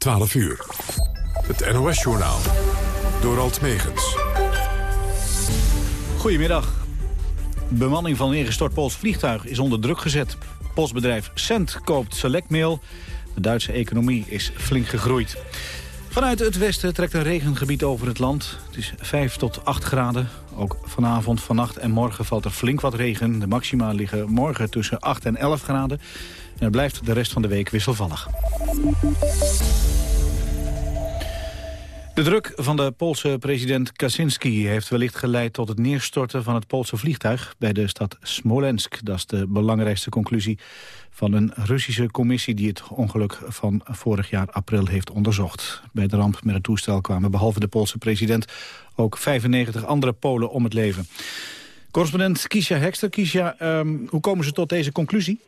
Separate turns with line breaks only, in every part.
12 uur. Het NOS-journaal. Door Alt Megens.
Goedemiddag. Bemanning van een ingestort Pools vliegtuig is onder druk gezet. Postbedrijf Cent koopt Selectmail. De Duitse economie is flink gegroeid. Vanuit het westen trekt een regengebied over het land. Het is 5 tot 8 graden. Ook vanavond, vannacht en morgen valt er flink wat regen. De maxima liggen morgen tussen 8 en 11 graden. En het blijft de rest van de week wisselvallig. De druk van de Poolse president Kaczynski heeft wellicht geleid tot het neerstorten van het Poolse vliegtuig bij de stad Smolensk. Dat is de belangrijkste conclusie van een Russische commissie die het ongeluk van vorig jaar april heeft onderzocht. Bij de ramp met het toestel kwamen behalve de Poolse president ook 95 andere Polen om het leven. Correspondent Kisha Hekster. Kisha, um, hoe komen ze tot deze conclusie?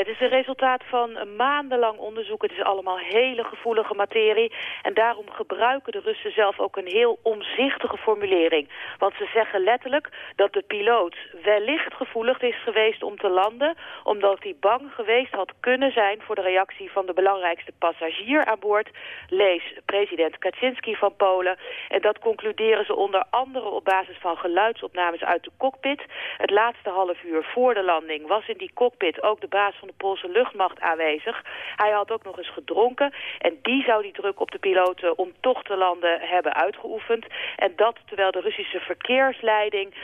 Het is een resultaat van maandenlang onderzoek. Het is allemaal hele gevoelige materie. En daarom gebruiken de Russen zelf ook een heel omzichtige formulering. Want ze zeggen letterlijk dat de piloot wellicht gevoelig is geweest om te landen... omdat hij bang geweest had kunnen zijn voor de reactie van de belangrijkste passagier aan boord. Lees president Kaczynski van Polen. En dat concluderen ze onder andere op basis van geluidsopnames uit de cockpit. Het laatste half uur voor de landing was in die cockpit ook de baas de Poolse luchtmacht aanwezig. Hij had ook nog eens gedronken en die zou die druk op de piloten om toch te landen hebben uitgeoefend. En dat terwijl de Russische verkeersleiding uh,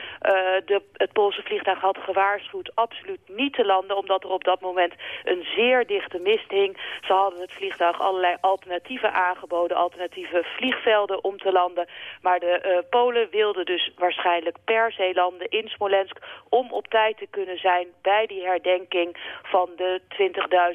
de, het Poolse vliegtuig had gewaarschuwd absoluut niet te landen, omdat er op dat moment een zeer dichte mist hing. Ze hadden het vliegtuig allerlei alternatieven aangeboden, alternatieve vliegvelden om te landen. Maar de uh, Polen wilden dus waarschijnlijk per se landen in Smolensk om op tijd te kunnen zijn bij die herdenking van de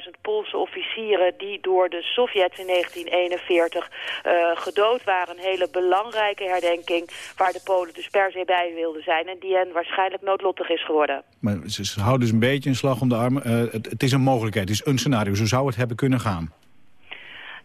20.000 Poolse officieren die door de Sovjets in 1941 uh, gedood waren. Een hele belangrijke herdenking waar de Polen dus per se bij wilden zijn en die hen waarschijnlijk noodlottig is geworden.
Maar ze, houden dus een beetje een slag om de arm. Uh, het, het is een mogelijkheid, het is een scenario, zo zou het hebben kunnen gaan.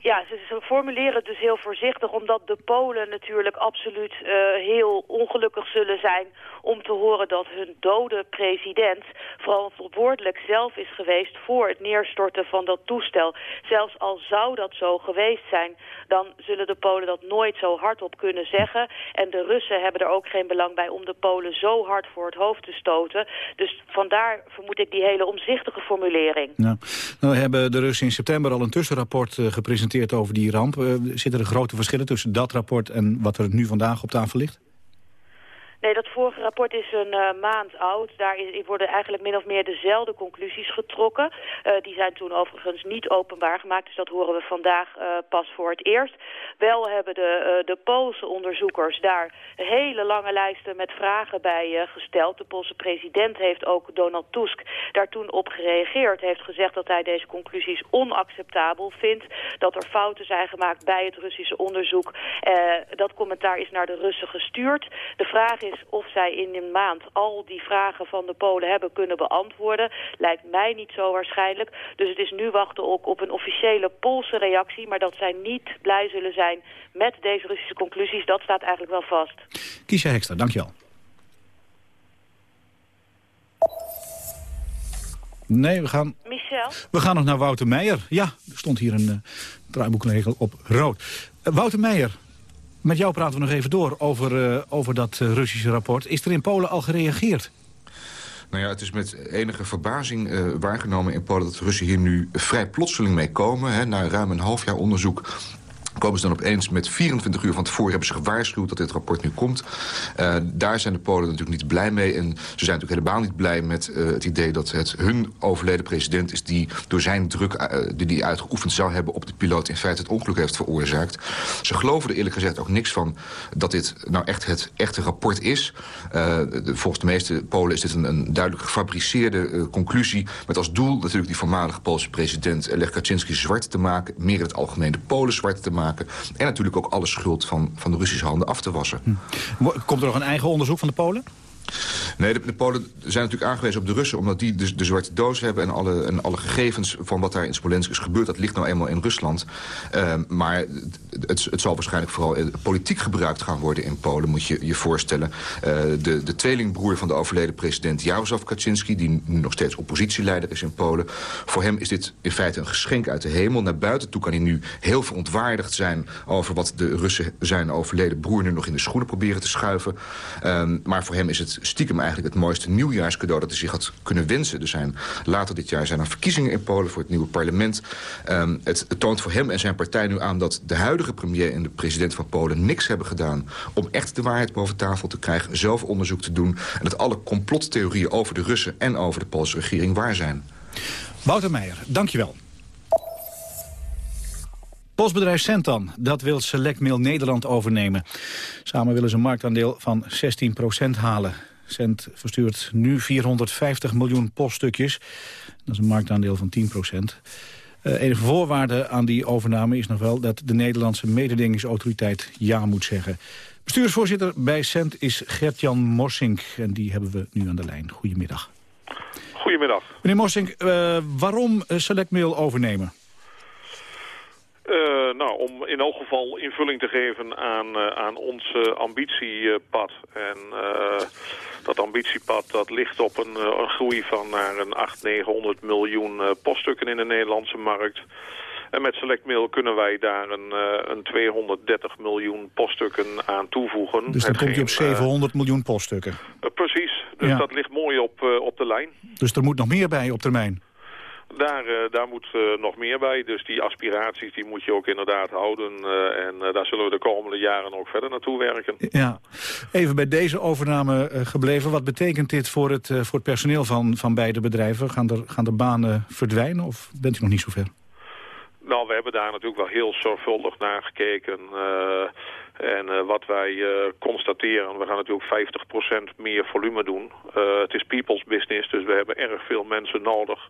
Ja, ze, ze, formuleren dus heel voorzichtig... omdat de Polen natuurlijk absoluut uh, heel ongelukkig zullen zijn... om te horen dat hun dode president verantwoordelijk zelf is geweest... voor het neerstorten van dat toestel. Zelfs al zou dat zo geweest zijn... dan zullen de Polen dat nooit zo hardop kunnen zeggen. En de Russen hebben er ook geen belang bij om de Polen zo hard voor het hoofd te stoten. Dus vandaar vermoed ik die hele omzichtige formulering.
Nou, nou hebben de Russen in september al een tussenrapport uh, gepresenteerd over die ramp. Uh, zitten er grote verschillen tussen dat rapport en wat er nu vandaag op tafel ligt?
Nee, dat vorige rapport is een uh, maand oud. Daar is, worden eigenlijk min of meer dezelfde conclusies getrokken. Uh, die zijn toen overigens niet openbaar gemaakt, dus dat horen we vandaag uh, pas voor het eerst. Wel hebben de, de Poolse onderzoekers daar hele lange lijsten met vragen bij gesteld. De Poolse president heeft ook, Donald Tusk, daar toen op gereageerd. Heeft gezegd dat hij deze conclusies onacceptabel vindt. Dat er fouten zijn gemaakt bij het Russische onderzoek. dat commentaar is naar de Russen gestuurd. De vraag is is of zij in een maand al die vragen van de Polen hebben kunnen beantwoorden. Lijkt mij niet zo waarschijnlijk. Dus het is nu wachten ook op een officiële Poolse reactie. Maar dat zij niet blij zullen zijn met deze Russische conclusies, dat staat eigenlijk wel vast.
Kiesja Hekster, dankjewel. Nee, we gaan...
Michel?
We gaan nog naar Wouter Meijer. Ja, er stond hier een uh, op rood. Uh, Wouter Meijer, met jou praten we nog even door over, uh, over dat uh, Russische rapport. Is er in Polen al gereageerd?
Nou ja, het is met enige verbazing uh, waargenomen in Polen... dat de Russen hier nu vrij plotseling mee komen. Hè, na ruim een half jaar onderzoek komen ze dan opeens met 24 uur van tevoren... hebben ze gewaarschuwd dat dit rapport nu komt. Uh, daar zijn de Polen natuurlijk niet blij mee. En ze zijn natuurlijk helemaal niet blij met uh, het idee... dat het hun overleden president is die door zijn druk... Uh, die hij uitgeoefend zou hebben op de piloot... in feite het ongeluk heeft veroorzaakt. Ze geloven er eerlijk gezegd ook niks van... dat dit nou echt het echte rapport is. Volgens de meeste Polen is dit een, een duidelijk gefabriceerde conclusie... met als doel natuurlijk die voormalige Poolse president... Lech Kaczynski zwart te maken... meer het algemeen de Polen zwart te maken En natuurlijk ook alle schuld van, van de Russische handen af te wassen.
Hm. Komt er nog een eigen onderzoek van de Polen?
Nee, de, Polen zijn natuurlijk aangewezen op de Russen... omdat die de, de zwarte doos hebben en alle, en alle gegevens van wat daar in Smolensk is gebeurd... dat ligt nou eenmaal in Rusland. Ehm, maar het, het zal waarschijnlijk vooral eh, politiek gebruikt gaan worden in Polen... moet je je voorstellen. Uh, de, de tweelingbroer van de overleden president Jarosław Kaczynski... die nu nog steeds oppositieleider is in Polen... voor hem is dit in feite een geschenk uit de hemel. Naar buiten toe kan hij nu heel verontwaardigd zijn... over wat de Russen zijn overleden broer nu nog in de schoenen proberen te schuiven. Ehm, maar voor hem is het stiekem eigenlijk het mooiste nieuwjaarscadeau... dat hij zich had kunnen wensen. Er zijn later dit jaar zijn er verkiezingen in Polen voor het nieuwe parlement. Het, het, toont voor hem en zijn partij nu aan dat de huidige premier en de president van Polen... niks hebben gedaan om echt de waarheid boven tafel te krijgen... zelf onderzoek te doen en dat alle complottheorieën over de Russen... en over de Poolse regering waar zijn.
Wouter Meijer, dankjewel. Postbedrijf Centan, dat wil Selectmail Nederland overnemen. Samen willen ze een marktaandeel van 16% halen. Cent verstuurt nu 450 miljoen poststukjes. Dat is een marktaandeel van 10 procent. Uh, enige voorwaarde aan die overname is nog wel dat de Nederlandse mededingingsautoriteit ja moet zeggen. Bestuursvoorzitter bij Cent is Gert-Jan Morsink en die hebben we nu aan de lijn. Goedemiddag.
Goedemiddag.
Meneer Morsink, uh, waarom Selectmail overnemen?
Uh, nou, om in elk geval invulling te geven aan, uh, aan ons uh, ambitiepad. En dat ambitiepad dat ligt op een, een, groei van naar een 800, 900 miljoen poststukken in de Nederlandse markt. En met SelectMail kunnen wij daar een, een 230 miljoen poststukken aan toevoegen.
Dus dan komt je op 700 miljoen poststukken?
precies, dus ja. dat ligt mooi op, op de lijn.
Dus er moet nog meer bij op termijn?
Daar, uh, daar moet uh, nog meer bij. Dus die aspiraties die moet je ook inderdaad houden. Uh, en daar zullen we de komende jaren ook verder naartoe werken.
Ja. Even bij deze overname gebleven. Wat betekent dit voor het, voor het personeel van, van beide bedrijven? Gaan er, gaan er banen verdwijnen of bent u nog niet zover?
Nou, we hebben daar natuurlijk wel heel zorgvuldig naar gekeken. En wat wij uh, constateren, we gaan natuurlijk 50% meer volume doen. Het is people's business, dus we hebben erg veel mensen nodig.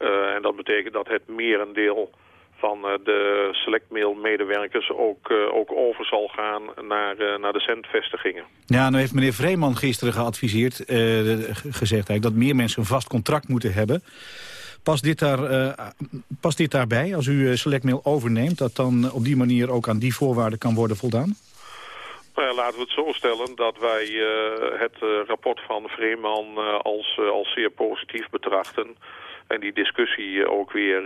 Uh, en dat betekent dat het merendeel van de selectmail-medewerkers ook, ook over zal gaan naar, naar de centvestigingen.
Ja, nu heeft meneer Vreeman gisteren geadviseerd, gezegd eigenlijk, dat meer mensen een vast contract moeten hebben. Past dit, daar, uh, past dit daarbij, als u SelectMail overneemt... dat dan op die manier ook aan die voorwaarden kan worden voldaan?
Nou ja, laten we het zo stellen dat wij uh, het rapport van Vreeman als, als zeer positief betrachten. En die discussie ook weer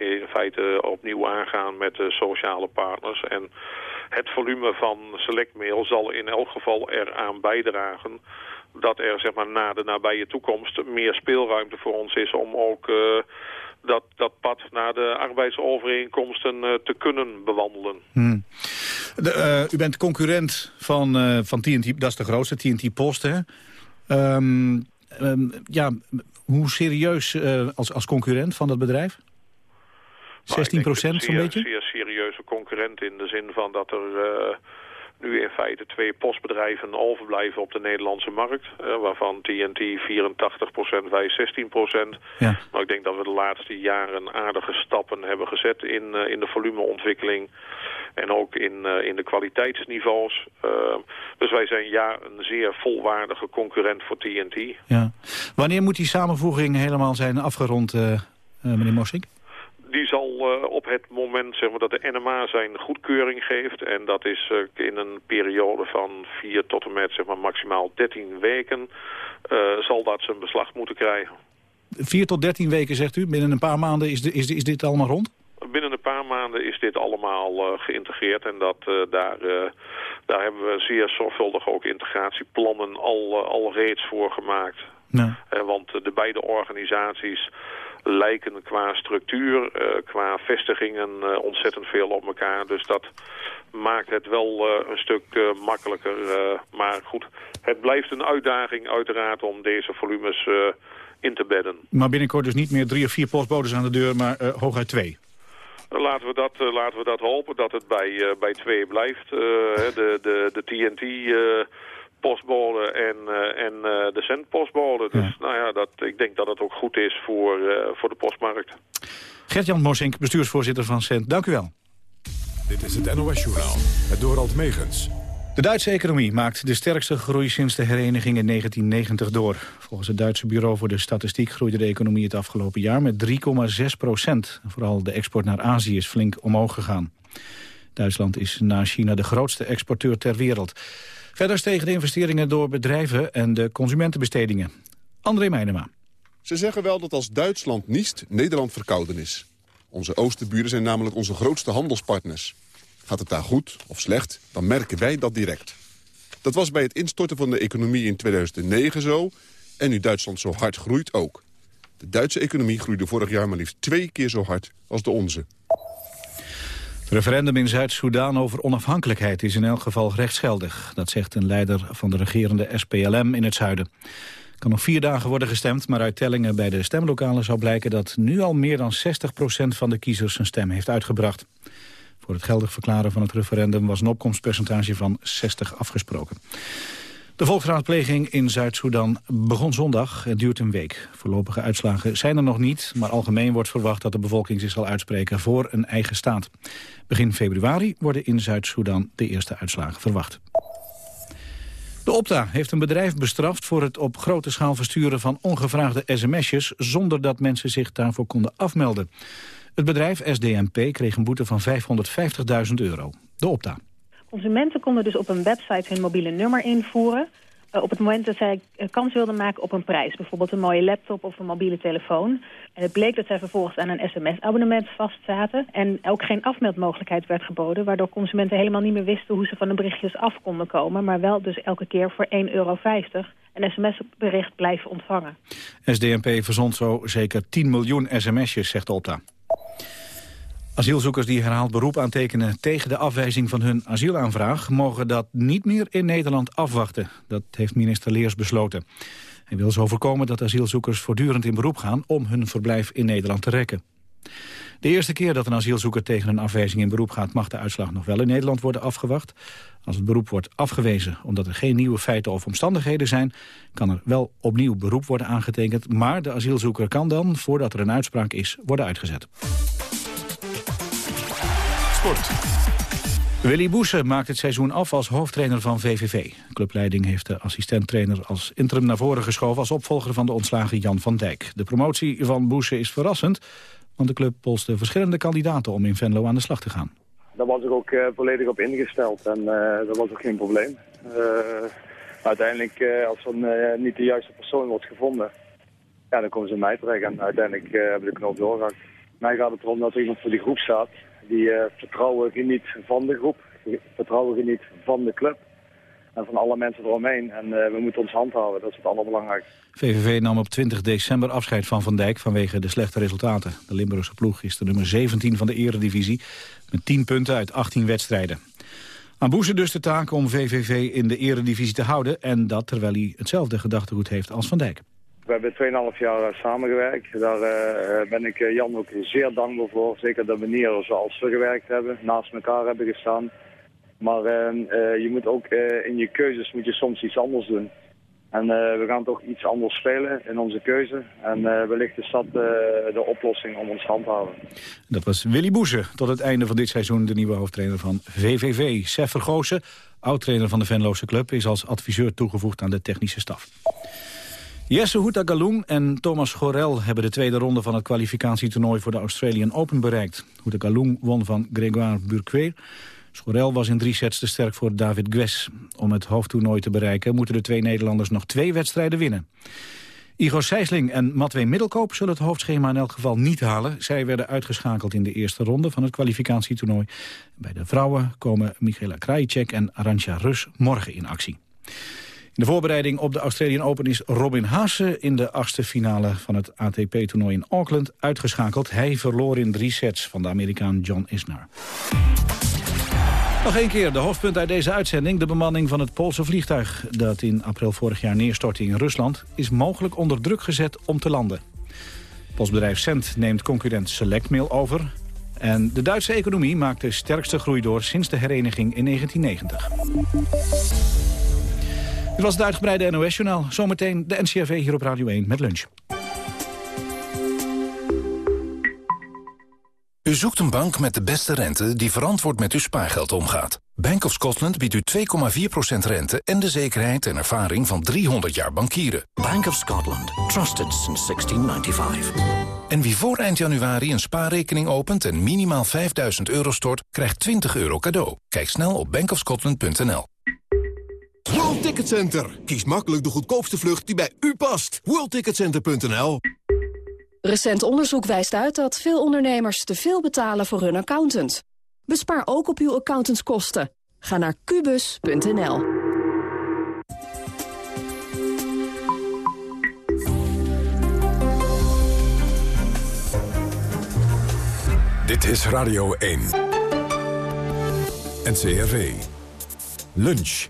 in feite opnieuw aangaan met de sociale partners. En het volume van selectmail zal in elk geval eraan bijdragen dat er zeg maar, na de nabije toekomst meer speelruimte voor ons is om ook dat, dat pad naar de arbeidsovereenkomsten te kunnen bewandelen.
Hmm. De, u bent concurrent van, van TNT, dat is de grootste, TNT Post. Hè? Um, um, ja, hoe serieus als, als concurrent van dat bedrijf? 16 nou, procent zo'n beetje?
Een zeer serieuze concurrent in de zin van dat er nu in feite twee postbedrijven overblijven op de Nederlandse markt. Uh, waarvan TNT 84%, wij 16%. Ja. Maar ik denk dat we de laatste jaren aardige stappen hebben gezet in, uh, in de volumeontwikkeling. En ook in, uh, in de kwaliteitsniveaus. dus wij zijn ja een zeer volwaardige concurrent voor TNT.
Ja. Wanneer moet die samenvoeging helemaal zijn afgerond, meneer Mossink?
Die zal uh, op het moment zeg maar, dat de NMA zijn goedkeuring geeft... en dat is uh, in een periode van 4 tot en met zeg maar, maximaal 13 weken... Uh, zal dat zijn beslag moeten krijgen.
4 tot 13 weken, zegt u? Binnen een paar maanden is, de, is, is dit allemaal rond?
Binnen een paar maanden is dit allemaal geïntegreerd... en dat, daar, daar hebben we zeer zorgvuldig ook integratieplannen al, al reeds voor gemaakt. Ja. want de beide organisaties lijken qua structuur, uh, qua vestigingen uh, ontzettend veel op elkaar. Dus dat maakt het wel uh, een stuk makkelijker. maar goed, het blijft een uitdaging uiteraard om deze volumes in te bedden.
Maar binnenkort dus niet meer drie of vier postbodes aan de deur, maar hooguit twee?
Laten we, dat, laten we dat hopen, dat het bij, bij twee blijft. de, de, de TNT postbode en, uh, en uh, de centpostbode. Dus nou ja, dat, ik denk dat het ook goed is voor, uh, voor de postmarkt.
Gert-Jan Mosink, bestuursvoorzitter van Cent. Dank u wel.
Dit is het NOS-journaal, het Dorald Megens.
De Duitse economie maakt de sterkste groei sinds de hereniging in 1990 door. Volgens het Duitse Bureau voor de Statistiek groeide de economie het afgelopen jaar met 3,6 procent. Vooral de export naar Azië is flink omhoog gegaan. Duitsland is na China de grootste exporteur ter wereld. Verder stegen de investeringen door bedrijven en de consumentenbestedingen. André Meijnema.
Ze zeggen wel dat als Duitsland niest, Nederland verkouden is. Onze oosterburen zijn namelijk onze grootste handelspartners. Gaat het daar goed of slecht, dan merken wij dat direct. Dat was bij het instorten van de economie in 2009 zo... en nu Duitsland zo hard groeit ook. De Duitse economie groeide vorig jaar maar liefst twee keer zo hard als de onze.
Het referendum in Zuid-Soedan over onafhankelijkheid is in elk geval rechtsgeldig. Dat zegt een leider van de regerende SPLM in het zuiden. Er kan nog vier dagen worden gestemd, maar uit tellingen bij de stemlokalen zou blijken dat nu al meer dan 60% van de kiezers zijn stem heeft uitgebracht. Voor het geldig verklaren van het referendum was een opkomstpercentage van 60 afgesproken. De volksraadpleging in Zuid-Soedan begon zondag en duurt een week. Voorlopige uitslagen zijn er nog niet, maar algemeen wordt verwacht dat de bevolking zich zal uitspreken voor een eigen staat. Begin februari worden in Zuid-Soedan de eerste uitslagen verwacht. De Opta heeft een bedrijf bestraft voor het op grote schaal versturen van ongevraagde sms'jes zonder dat mensen zich daarvoor konden afmelden. Het bedrijf SDMP kreeg een boete van 550.000 euro. De Opta.
Consumenten konden dus op een website hun mobiele nummer invoeren... Uh, op het moment dat zij uh, kans wilden maken op een prijs. Bijvoorbeeld een mooie laptop of een mobiele telefoon. Het bleek dat zij vervolgens aan een sms-abonnement vastzaten... en ook geen afmeldmogelijkheid werd geboden... waardoor consumenten helemaal niet meer wisten hoe ze van de berichtjes af konden komen... maar wel dus elke keer voor 1,50 euro een sms-bericht blijven ontvangen.
SDMP verzond zo zeker 10 miljoen sms'jes, zegt Opta. Asielzoekers die herhaald beroep aantekenen tegen de afwijzing van hun asielaanvraag... mogen dat niet meer in Nederland afwachten. Dat heeft minister Leers besloten. Hij wil zo voorkomen dat asielzoekers voortdurend in beroep gaan... om hun verblijf in Nederland te rekken. De eerste keer dat een asielzoeker tegen een afwijzing in beroep gaat... mag de uitslag nog wel in Nederland worden afgewacht. Als het beroep wordt afgewezen omdat er geen nieuwe feiten of omstandigheden zijn... kan er wel opnieuw beroep worden aangetekend... maar de asielzoeker kan dan, voordat er een uitspraak is, worden uitgezet. Sport. Willy Boese maakt het seizoen af als hoofdtrainer van VVV. clubleiding heeft de assistenttrainer als interim naar voren geschoven... als opvolger van de ontslagen Jan van Dijk. De promotie van Boese is verrassend... want de club polste verschillende kandidaten om in Venlo aan de slag te gaan.
Daar was ik ook uh, volledig op ingesteld en uh, dat was ook geen probleem. Uh, uiteindelijk, als er niet de juiste persoon wordt gevonden... Ja, dan komen ze mij terecht en uiteindelijk hebben we de knoop doorgehakt. Mij gaat het erom dat er iemand voor die groep staat die uh, vertrouwen geniet van de groep, vertrouwen geniet van de club en van alle mensen eromheen. En uh, we moeten ons handhaven, dat is het allerbelangrijkste.
VVV nam op 20 december afscheid van Van Dijk vanwege de slechte resultaten. De Limburgse ploeg is de nummer 17 van de eredivisie met 10 punten uit 18 wedstrijden. Aan Boeze dus de taak om VVV in de eredivisie te houden... en dat terwijl hij hetzelfde gedachtegoed heeft als Van Dijk.
We hebben 2,5 jaar eh, samengewerkt. Daar uh, ben ik Jan ook zeer dankbaar voor. Zeker de manier zoals we gewerkt hebben, naast elkaar hebben gestaan. Maar uh, je moet ook in je keuzes moet je soms iets anders doen. En we gaan toch iets anders spelen in onze keuze. En wellicht is dat de oplossing om ons te handhaven.
Dat was Willy Boeze. Tot het einde van dit seizoen de nieuwe hoofdtrainer van VVV. Sef Vergozen, oud-trainer van de Venloze Club... is als adviseur toegevoegd aan de technische staf. Jesse Houtagaloen en Thomas Gorel hebben de tweede ronde van het kwalificatietoernooi voor de Australian Open bereikt. Houtagaloen won van Grégoire Burquet. Schorel was in drie sets te sterk voor David Gues. Om het hoofdtoernooi te bereiken moeten de twee Nederlanders nog twee wedstrijden winnen. Igor Sijsling en Matwee Middelkoop zullen het hoofdschema in elk geval niet halen. Zij werden uitgeschakeld in de eerste ronde van het kwalificatietoernooi. Bij de vrouwen komen Michaela Krajicek en Arantja Rus morgen in actie. De voorbereiding op de Australian Open is Robin Haase... in de achtste finale van het ATP-toernooi in Auckland uitgeschakeld. Hij verloor in drie sets van de Amerikaan John Isner. Nog een keer de hoofdpunt uit deze uitzending. De bemanning van het Poolse vliegtuig dat in april vorig jaar neerstortte in Rusland... is mogelijk onder druk gezet om te landen. Postbedrijf Cent neemt concurrent Selectmail over. En de Duitse economie maakt de sterkste groei door sinds de hereniging in 1990. Dit was het uitgebreide NOS-journaal. Zometeen de NCRV hier op Radio 1 met lunch.
U zoekt een bank met de beste rente die verantwoord met uw spaargeld omgaat. Bank of Scotland biedt u 2,4% rente en de zekerheid en ervaring van 300 jaar bankieren.
Bank of Scotland. Trusted since 1695.
En wie voor eind januari een spaarrekening opent en minimaal 5000 euro stort, krijgt 20 euro cadeau. Kijk snel op bankofscotland.nl.
World Ticket Center. Kies makkelijk de goedkoopste vlucht die bij u past. WorldTicketCenter.nl
Recent onderzoek wijst uit dat veel ondernemers te veel betalen voor hun accountant. Bespaar ook op uw accountantskosten. Ga naar kubus.nl.
Dit is Radio 1. NCRV. Lunch.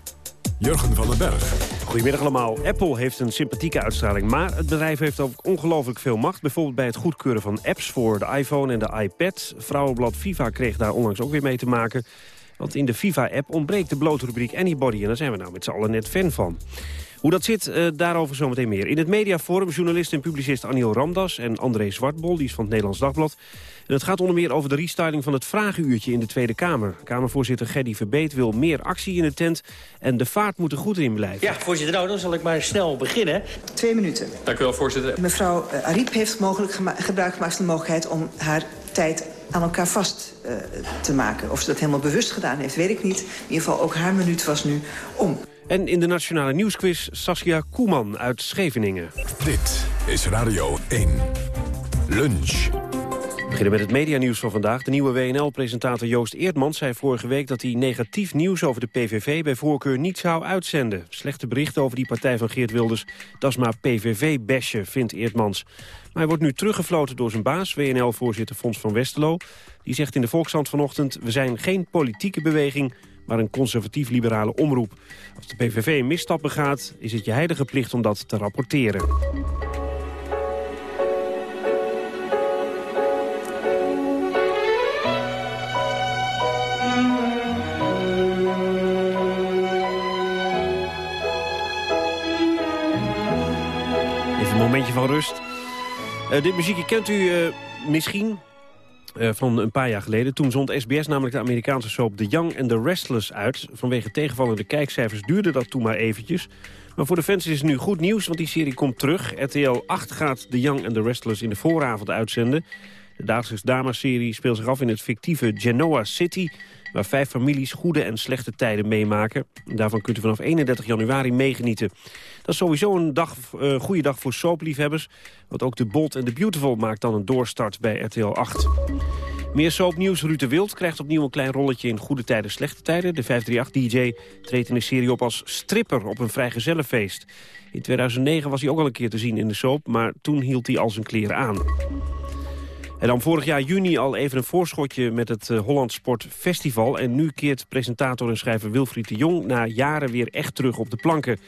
Jurgen van den Berg.
Goedemiddag allemaal. Apple heeft een sympathieke uitstraling, maar het bedrijf heeft ook ongelooflijk veel macht. Bijvoorbeeld bij het goedkeuren van apps voor de iPhone en de iPad. Vrouwenblad FIFA kreeg daar onlangs ook weer mee te maken. Want in de FIFA-app ontbreekt de blote rubriek Anybody. En daar zijn we nou met z'n allen net fan van. Hoe dat zit, uh, daarover zometeen meer. In het mediaforum journalist en publicist Aniel Ramdas en André Zwartbol, die is van het Nederlands Dagblad. En het gaat onder meer over de restyling van het vragenuurtje in de Tweede Kamer. Kamervoorzitter Gerdy Verbeet wil meer actie in de tent en de vaart moet er goed in blijven.
Ja, voorzitter, nou, dan zal ik maar snel beginnen.
Twee minuten.
Dank u wel, voorzitter.
Mevrouw uh, Ariep heeft mogelijk gebruik gemaakt van de mogelijkheid om haar tijd aan elkaar vast uh, te maken. Of ze dat helemaal bewust gedaan heeft, weet ik niet. In ieder geval, ook haar minuut was nu om.
En in de Nationale Nieuwsquiz Saskia Koeman uit Scheveningen.
Dit is Radio 1. Lunch.
We beginnen met het medianieuws van vandaag. De nieuwe WNL-presentator Joost Eertmans zei vorige week... dat hij negatief nieuws over de PVV bij voorkeur niet zou uitzenden. Slechte berichten over die partij van Geert Wilders... dat is maar PVV-besje, vindt Eertmans. Maar hij wordt nu teruggefloten door zijn baas, WNL-voorzitter Fons van Westerlo. Die zegt in de Volkskrant vanochtend... we zijn geen politieke beweging, maar een conservatief-liberale omroep. Als de PVV een misstap begaat, is het je heilige plicht om dat te rapporteren. Even een momentje van rust. Uh, dit muziekje kent u uh, misschien uh, van een paar jaar geleden. Toen zond SBS namelijk de Amerikaanse soap The Young and the Restless uit. Vanwege tegenvallende kijkcijfers duurde dat toen maar eventjes. Maar voor de fans is het nu goed nieuws, want die serie komt terug. RTL 8 gaat The Young and the Restless in de vooravond uitzenden. De dagelijks dames-serie speelt zich af in het fictieve Genoa City... waar vijf families goede en slechte tijden meemaken. Daarvan kunt u vanaf 31 januari meegenieten. Dat is sowieso een dag, uh, goede dag voor soapliefhebbers. Want ook de Bold en de Beautiful maakt dan een doorstart bij RTL 8. Meer soapnieuws. Ruud Wild krijgt opnieuw een klein rolletje in Goede Tijden, Slechte Tijden. De 538-dj treedt in de serie op als stripper op een vrijgezellenfeest. In 2009 was hij ook al een keer te zien in de soap, maar toen hield hij al zijn kleren aan. En dan vorig jaar juni al even een voorschotje met het uh, Holland Sport Festival. En nu keert presentator en schrijver Wilfried de Jong na jaren weer echt terug op de planken.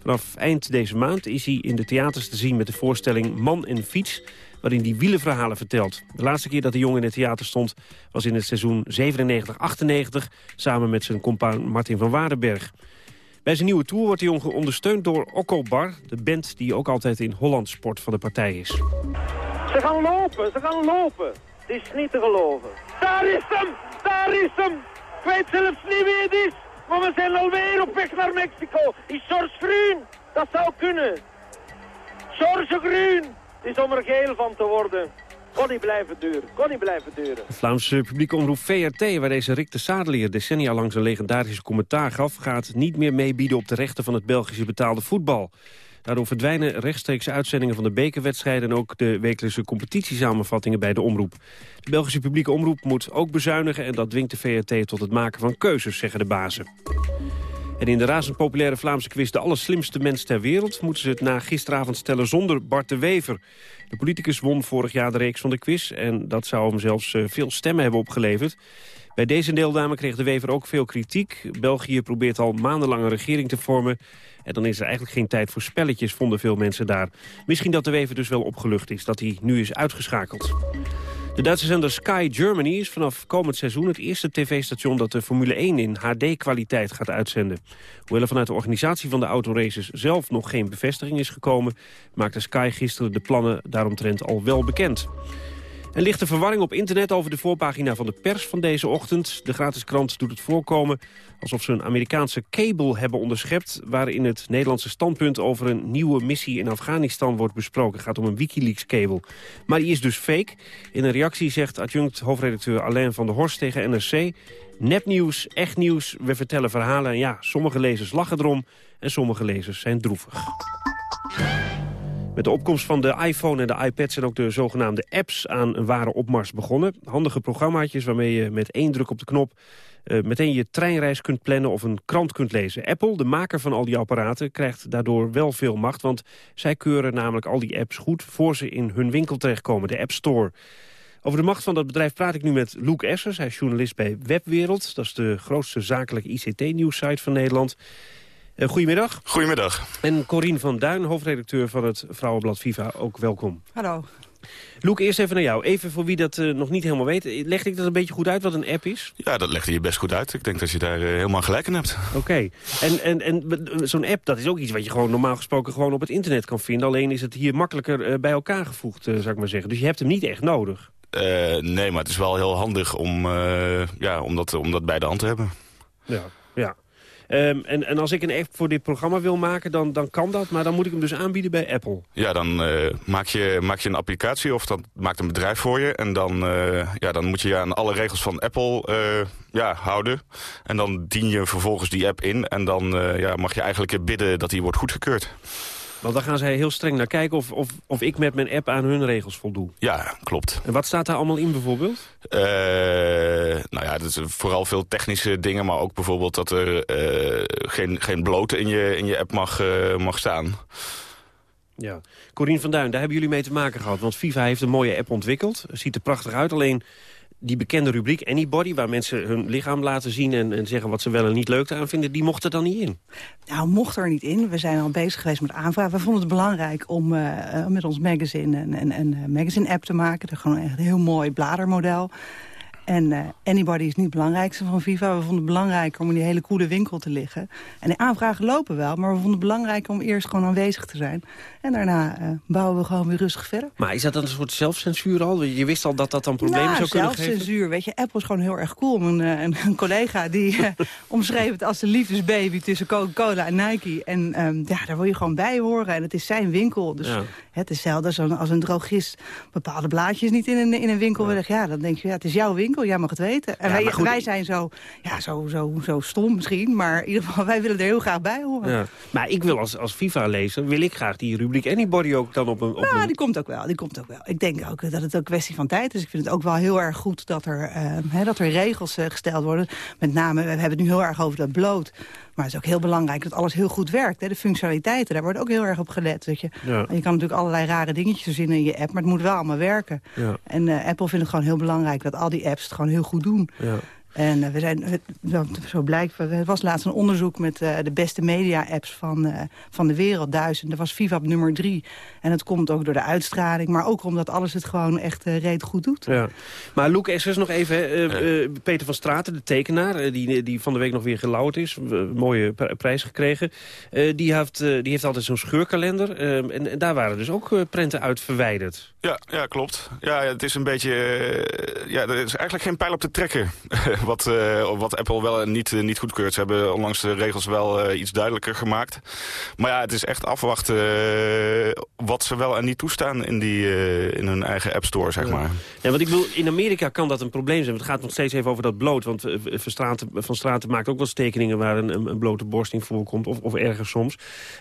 Vanaf eind deze maand is hij in de theaters te zien met de voorstelling Man en Fiets waarin hij wielenverhalen vertelt. De laatste keer dat de jongen in het theater stond was in het seizoen 97-98... samen met zijn compaan Martin van Waardenberg. Bij zijn nieuwe tour wordt de jongen ondersteund door Okko Bar... de band die ook altijd in Holland Sport van de partij is.
Ze gaan lopen, ze gaan lopen. Het is niet te geloven. Daar is hem, daar is hem. Ik weet zelfs niet wie het is. Maar we zijn alweer op weg naar Mexico. Is George Groen? Dat zou kunnen. George Groen is om er geel van te worden. Kon niet blijven duren, kon niet blijven duren.
De Vlaamse publieke omroep VRT, waar deze Rick de Sadelier decennia lang zijn legendarische commentaar gaf... gaat niet meer meebieden op de rechten van het Belgische betaalde voetbal. Daardoor verdwijnen rechtstreeks uitzendingen van de bekerwedstrijden... en ook de wekelijkse competitiesamenvattingen bij de omroep. De Belgische publieke omroep moet ook bezuinigen... en dat dwingt de VRT tot het maken van keuzes, zeggen de bazen. En in de razend populaire Vlaamse quiz De Allerslimste Mens ter Wereld... moeten ze het na gisteravond stellen zonder Bart de Wever. De politicus won vorig jaar de reeks van de quiz... en dat zou hem zelfs eh, veel stemmen hebben opgeleverd. Bij deze deelname kreeg de Wever ook veel kritiek. België probeert al maandenlang een regering te vormen... En dan is er eigenlijk geen tijd voor spelletjes, vonden veel mensen daar. Misschien dat de Wever dus wel opgelucht is, dat hij nu is uitgeschakeld. De Duitse zender Sky Germany is vanaf komend seizoen het eerste tv-station dat de Formule 1 in HD-kwaliteit gaat uitzenden. Hoewel er vanuit de organisatie van de autoraces zelf nog geen bevestiging is gekomen, maakte Sky gisteren de plannen daaromtrent al wel bekend. En lichte verwarring op internet over de voorpagina van de pers van deze ochtend. De gratis krant doet het voorkomen alsof ze een Amerikaanse cable hebben onderschept... waarin het Nederlandse standpunt over een nieuwe missie in Afghanistan wordt besproken. Het gaat om een Wikileaks-cable. Maar die is dus fake. In een reactie zegt adjunct hoofdredacteur Alain van der Horst tegen NRC... Nepnieuws, echt nieuws, we vertellen verhalen. En ja, sommige lezers lachen erom en sommige lezers zijn droevig. Met de opkomst van de iPhone en de iPad zijn ook de zogenaamde apps aan een ware opmars begonnen. Handige programmaatjes waarmee je met één druk op de knop uh, meteen je treinreis kunt plannen of een krant kunt lezen. Apple, de maker van al die apparaten, krijgt daardoor wel veel macht... want zij keuren namelijk al die apps goed voor ze in hun winkel terechtkomen, de App Store. Over de macht van dat bedrijf praat ik nu met Luke Essers. Hij is journalist bij Webwereld. Dat is de grootste zakelijke ICT-nieuwssite van Nederland. Uh, goedemiddag.
Goedemiddag.
En Corine van Duin, hoofdredacteur van het Vrouwenblad Viva. Ook welkom.
Hallo.
Loek, eerst even naar jou. Even voor wie dat uh, nog niet helemaal weet. Legde ik dat een beetje goed uit wat een app is?
Ja, dat legde je best goed uit. Ik denk dat je daar uh, helemaal gelijk in hebt.
Oké. Okay. En, en, en zo'n app, dat is ook iets wat je gewoon normaal gesproken gewoon op het internet kan vinden. Alleen is het hier makkelijker uh, bij elkaar gevoegd, zou ik maar zeggen. Dus je hebt hem niet echt nodig.
nee, maar het is wel heel handig om, ja, om, dat, om dat bij de hand te hebben.
Ja, ja. Um, en, en als ik een app voor dit programma wil maken, dan, dan kan dat. Maar dan moet ik hem dus aanbieden bij Apple.
Ja, dan uh, maak, je, maak je een applicatie of dan maakt een bedrijf voor je. En dan, uh, ja, dan moet je je aan alle regels van Apple uh, ja, houden. En dan dien je vervolgens die app in. En dan ja, mag je eigenlijk bidden dat die wordt goedgekeurd.
Want dan gaan zij heel streng naar kijken of, of, of ik met mijn app aan hun regels voldoe.
Ja, klopt.
En wat staat daar allemaal in bijvoorbeeld?
Uh, nou ja, dat is vooral veel technische dingen, maar ook bijvoorbeeld dat er uh, geen, geen bloten in je, in je app mag, uh, mag staan.
Ja. Corine van Duin, daar hebben jullie mee te maken gehad. Want Viva heeft een mooie app ontwikkeld. Ziet er prachtig uit, alleen die bekende rubriek Anybody... waar mensen hun lichaam laten zien en, en zeggen wat ze wel en niet leuk aan vinden... die mocht er dan niet in?
Nou, mocht er niet in. We zijn al bezig geweest met aanvragen. We vonden het belangrijk om uh, met ons magazine een, een, een magazine-app te maken. gewoon echt een heel mooi bladermodel. En uh, Anybody is niet het belangrijkste van Viva. We vonden het belangrijker om in die hele coole winkel te liggen. En de aanvragen lopen wel, maar we vonden het belangrijker om eerst gewoon aanwezig te zijn. En daarna uh, bouwen we gewoon weer rustig verder.
Maar is dat dan een soort zelfcensuur al? Je wist al dat dat dan problemen
nou,
zou kunnen geven?
zelfcensuur. Weet je, Apple is gewoon heel erg cool. Een, een, een collega die uh, omschreef het als de liefdesbaby tussen Coca-Cola en Nike. En um, ja, daar wil je gewoon bij horen. En het is zijn winkel. Dus ja. het is hetzelfde als een, als een drogist bepaalde blaadjes niet in een, in een winkel ja. Ja, dan denk je, ja, het is jouw winkel jij mag het weten. En ja, wij, wij, zijn zo, ja, zo, zo, zo stom misschien, maar in ieder geval, wij willen er heel graag bij horen. Ja.
Maar ik wil als, als FIFA-lezer, wil ik graag die rubriek Anybody ook dan op een... Op
ja,
een...
die komt ook wel, die komt ook wel. Ik denk ook dat het ook kwestie van tijd is. Ik vind het ook wel heel erg goed dat er, uh, hè, dat er regels uh, gesteld worden. Met name, we hebben het nu heel erg over dat bloot. Maar het is ook heel belangrijk dat alles heel goed werkt. Hè. De functionaliteiten, daar wordt ook heel erg op gelet. Dat je, ja. je kan natuurlijk allerlei rare dingetjes verzinnen in je app... maar het moet wel allemaal werken. Ja. En uh, Apple vindt het gewoon heel belangrijk dat al die apps het gewoon heel goed doen. Ja. En uh, we zijn, zo blijkt, er was laatst een onderzoek met uh, de beste media-apps van, uh, van de wereld, duizend. Er was Viva nummer drie. En dat komt ook door de uitstraling, maar ook omdat alles het gewoon echt reet goed doet.
Ja. Maar Loek, is nog even, Peter van Straten, de tekenaar, die, die van de week nog weer gelauwd is, mooie prijs gekregen. die, heeft, die heeft altijd zo'n scheurkalender en, en, daar waren dus ook prenten uit verwijderd.
Ja, ja, klopt. Ja, het is een beetje, ja, er is eigenlijk geen pijl op te trekken wat, uh, wat Apple wel niet, uh, niet goedkeurt. Ze hebben onlangs de regels wel iets duidelijker gemaakt. Maar ja, het is echt afwachten wat ze wel en niet toestaan in, die, in hun eigen App Store, zeg
ja.
maar.
Ja, want ik bedoel, in Amerika kan dat een probleem zijn. Het gaat nog steeds even over dat bloot. Want Van Straten, van Straten maakt ook wel eens tekeningen waar een, een blote borst in voorkomt. Of, of erger soms.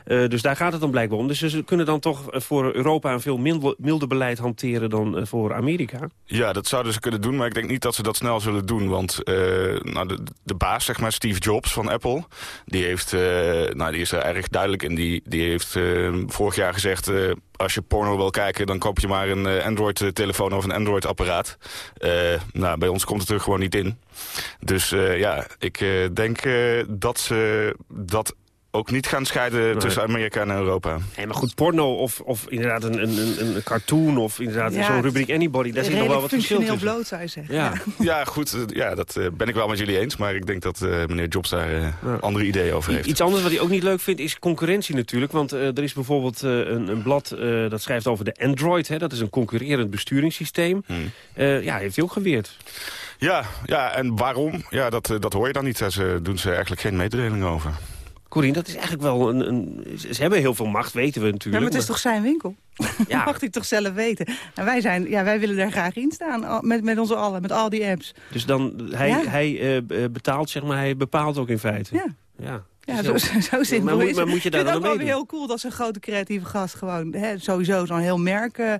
dus daar gaat het dan blijkbaar om. Dus ze kunnen dan toch voor Europa een veel milder, milder hanteren dan voor Amerika.
Ja, dat zouden ze kunnen doen. Maar ik denk niet dat ze dat snel zullen doen. Want uh, nou, de, baas, zeg maar, Steve Jobs van Apple... die, heeft, uh, nou, die is er erg duidelijk in. Die, die heeft vorig jaar gezegd... als je porno wil kijken, dan koop je maar een Android-telefoon of een Android-apparaat. nou, bij ons komt het er gewoon niet in. Dus ja, ik denk dat ze dat ook niet gaan scheiden tussen Amerika en Europa.
Nee, maar goed, porno of, of inderdaad een, een, een cartoon of inderdaad
Ja,
zo'n rubriek Anybody, daar zit nog wel wat verschil
functioneel
tussen.
bloot, zou je zeggen.
Ja.
Ja, goed, eh, ja, dat eh, ben ik wel met jullie eens. Maar ik denk dat eh, meneer Jobs daar eh, andere ideeën over heeft.
Iets anders wat hij ook niet leuk vindt is concurrentie natuurlijk. Want eh, er is bijvoorbeeld eh, een, een blad eh, dat schrijft over de Android. Hè, dat is een concurrerend besturingssysteem.
Hmm.
Eh, ja, heeft hij ook geweerd.
Ja, ja, en waarom? Ja, dat, dat hoor je dan niet. Daar doen ze eigenlijk geen mededeling over.
Corine, dat is eigenlijk wel een, een... Ze hebben heel veel macht, weten we
Ja,
natuurlijk.
maar het is toch zijn winkel?
Ja.
Dat mag hij toch zelf weten? En wij, zijn, ja, wij willen daar graag in staan, met, met onze allen, met al die apps.
Dus dan, hij,
Ja.
hij eh, betaalt, zeg maar, hij bepaalt ook in feite.
Ja.
Ja,
Ja,
Zo-
zo, zo simpel
maar, moet-
het.
maar je daar
Ik vind
dan
het ook wel heel cool dat zo'n grote creatieve gast gewoon... Hè, sowieso zo'n heel merk eh,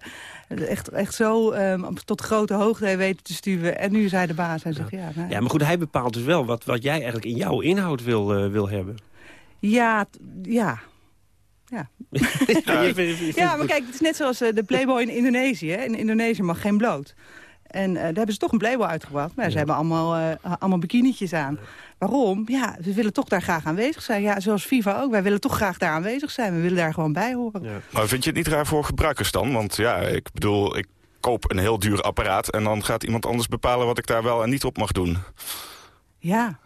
echt, echt zo ehm, tot grote hoogte weten te stuwen. En nu is hij de baas en zegt ja... nou,
Ja, maar goed, hij bepaalt dus wel wat, wat jij eigenlijk in jouw inhoud wil, eh, wil hebben.
Ja, ja. Ja.
Ja,
ja, maar kijk, het is net zoals eh, de Playboy in Indonesië. In Indonesië mag geen bloot. En eh, daar hebben ze toch een Playboy uitgebracht. Maar ze hebben allemaal, eh, allemaal bikinietjes aan. Waarom? Ja, we willen toch daar graag aanwezig zijn. Ja, zoals FIFA ook. Wij willen toch graag daar aanwezig zijn. We willen daar gewoon bij horen.
Maar vind je het niet raar voor gebruikers dan? Want ja, ik bedoel, ik koop een heel duur apparaat... en dan gaat iemand anders bepalen wat ik daar wel en niet op mag doen.
Ja.